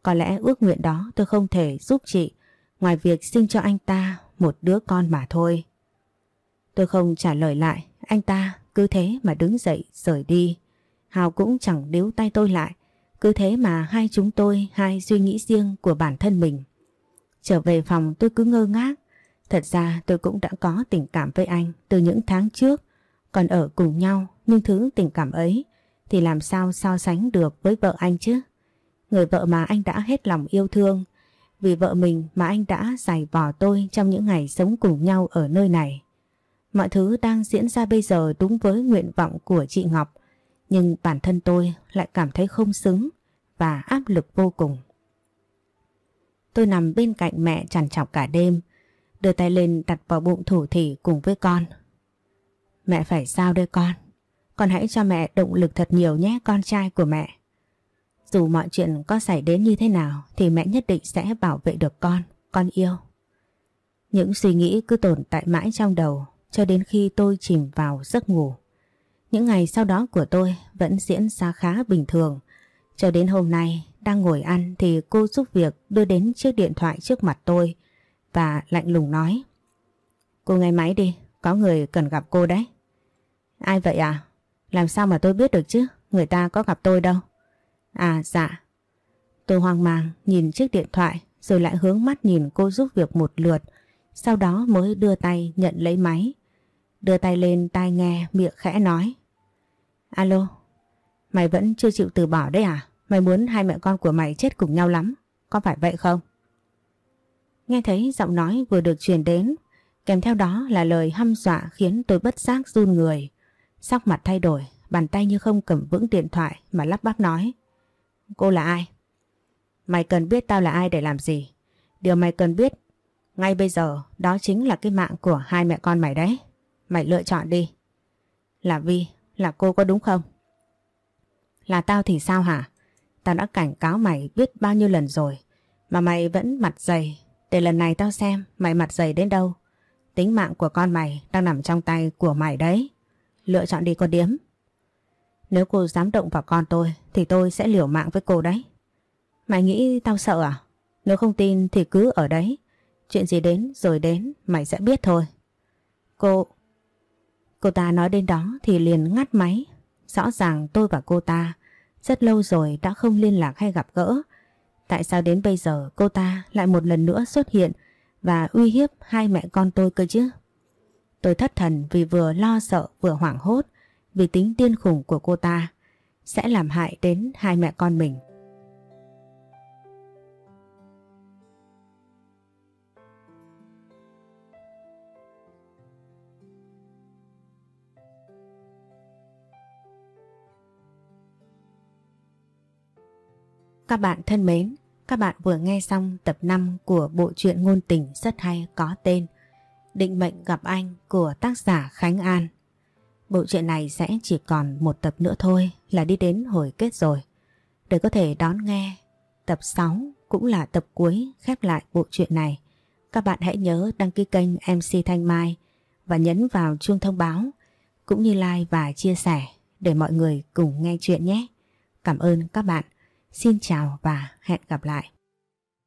Có lẽ ước nguyện đó tôi không thể giúp chị ngoài việc sinh cho anh ta một đứa con mà thôi. Tôi không trả lời lại, anh ta cứ thế mà đứng dậy rời đi. Hào cũng chẳng điếu tay tôi lại, cứ thế mà hai chúng tôi hai suy nghĩ riêng của bản thân mình. Trở về phòng tôi cứ ngơ ngác, thật ra tôi cũng đã có tình cảm với anh từ những tháng trước, còn ở cùng nhau nhưng thứ tình cảm ấy thì làm sao so sánh được với vợ anh chứ. Người vợ mà anh đã hết lòng yêu thương, vì vợ mình mà anh đã giày vò tôi trong những ngày sống cùng nhau ở nơi này. Mọi thứ đang diễn ra bây giờ đúng với nguyện vọng của chị Ngọc, nhưng bản thân tôi lại cảm thấy không xứng và áp lực vô cùng. Tôi nằm bên cạnh mẹ chằn chọc cả đêm, đưa tay lên đặt vào bụng thủ thỉ cùng với con. Mẹ phải sao đây con? Con hãy cho mẹ động lực thật nhiều nhé con trai của mẹ. Dù mọi chuyện có xảy đến như thế nào thì mẹ nhất định sẽ bảo vệ được con, con yêu. Những suy nghĩ cứ tồn tại mãi trong đầu cho đến khi tôi chìm vào giấc ngủ. Những ngày sau đó của tôi vẫn diễn ra khá bình thường. Cho đến hôm nay đang ngồi ăn thì cô giúp việc đưa đến chiếc điện thoại trước mặt tôi và lạnh lùng nói Cô nghe máy đi, có người cần gặp cô đấy. Ai vậy à? Làm sao mà tôi biết được chứ? Người ta có gặp tôi đâu. À dạ. Tôi hoang mang nhìn chiếc điện thoại rồi lại hướng mắt nhìn cô giúp việc một lượt. Sau đó mới đưa tay nhận lấy máy. Đưa tay lên tai nghe miệng khẽ nói. Alo, mày vẫn chưa chịu từ bỏ đấy à? Mày muốn hai mẹ con của mày chết cùng nhau lắm. Có phải vậy không? Nghe thấy giọng nói vừa được truyền đến, kèm theo đó là lời hăm dọa khiến tôi bất giác run người. Sắc mặt thay đổi, bàn tay như không cầm vững điện thoại mà lắp bắp nói cô là ai? Mày cần biết tao là ai để làm gì? Điều mày cần biết ngay bây giờ đó chính là cái mạng của hai mẹ con mày đấy. Mày lựa chọn đi. Là Vi, là cô có đúng không? Là tao thì sao hả? Tao đã cảnh cáo mày biết bao nhiêu lần rồi. Mà mày vẫn mặt dày. Để lần này tao xem mày mặt dày đến đâu. Tính mạng của con mày đang nằm trong tay của mày đấy. Lựa chọn đi con điếm. Nếu cô dám động vào con tôi, thì tôi sẽ liều mạng với cô đấy. Mày nghĩ tao sợ à? Nếu không tin thì cứ ở đấy. Chuyện gì đến rồi đến, mày sẽ biết thôi. Cô... Cô ta nói đến đó thì liền ngắt máy. Rõ ràng tôi và cô ta rất lâu rồi đã không liên lạc hay gặp gỡ. Tại sao đến bây giờ cô ta lại một lần nữa xuất hiện và uy hiếp hai mẹ con tôi cơ chứ? Tôi thất thần vì vừa lo sợ vừa hoảng hốt vì tính điên khủng của cô ta sẽ làm hại đến hai mẹ con mình. Các bạn thân mến, các bạn vừa nghe xong tập 5 của bộ truyện ngôn tình rất hay có tên Định mệnh gặp anh của tác giả Khánh An. Bộ truyện này sẽ chỉ còn một tập nữa thôi là đi đến hồi kết rồi. Để có thể đón nghe, tập 6 cũng là tập cuối khép lại bộ truyện này. Các bạn hãy nhớ đăng ký kênh MC Thanh Mai và nhấn vào chuông thông báo cũng như like và chia sẻ để mọi người cùng nghe chuyện nhé. Cảm ơn các bạn. Xin chào và hẹn gặp lại.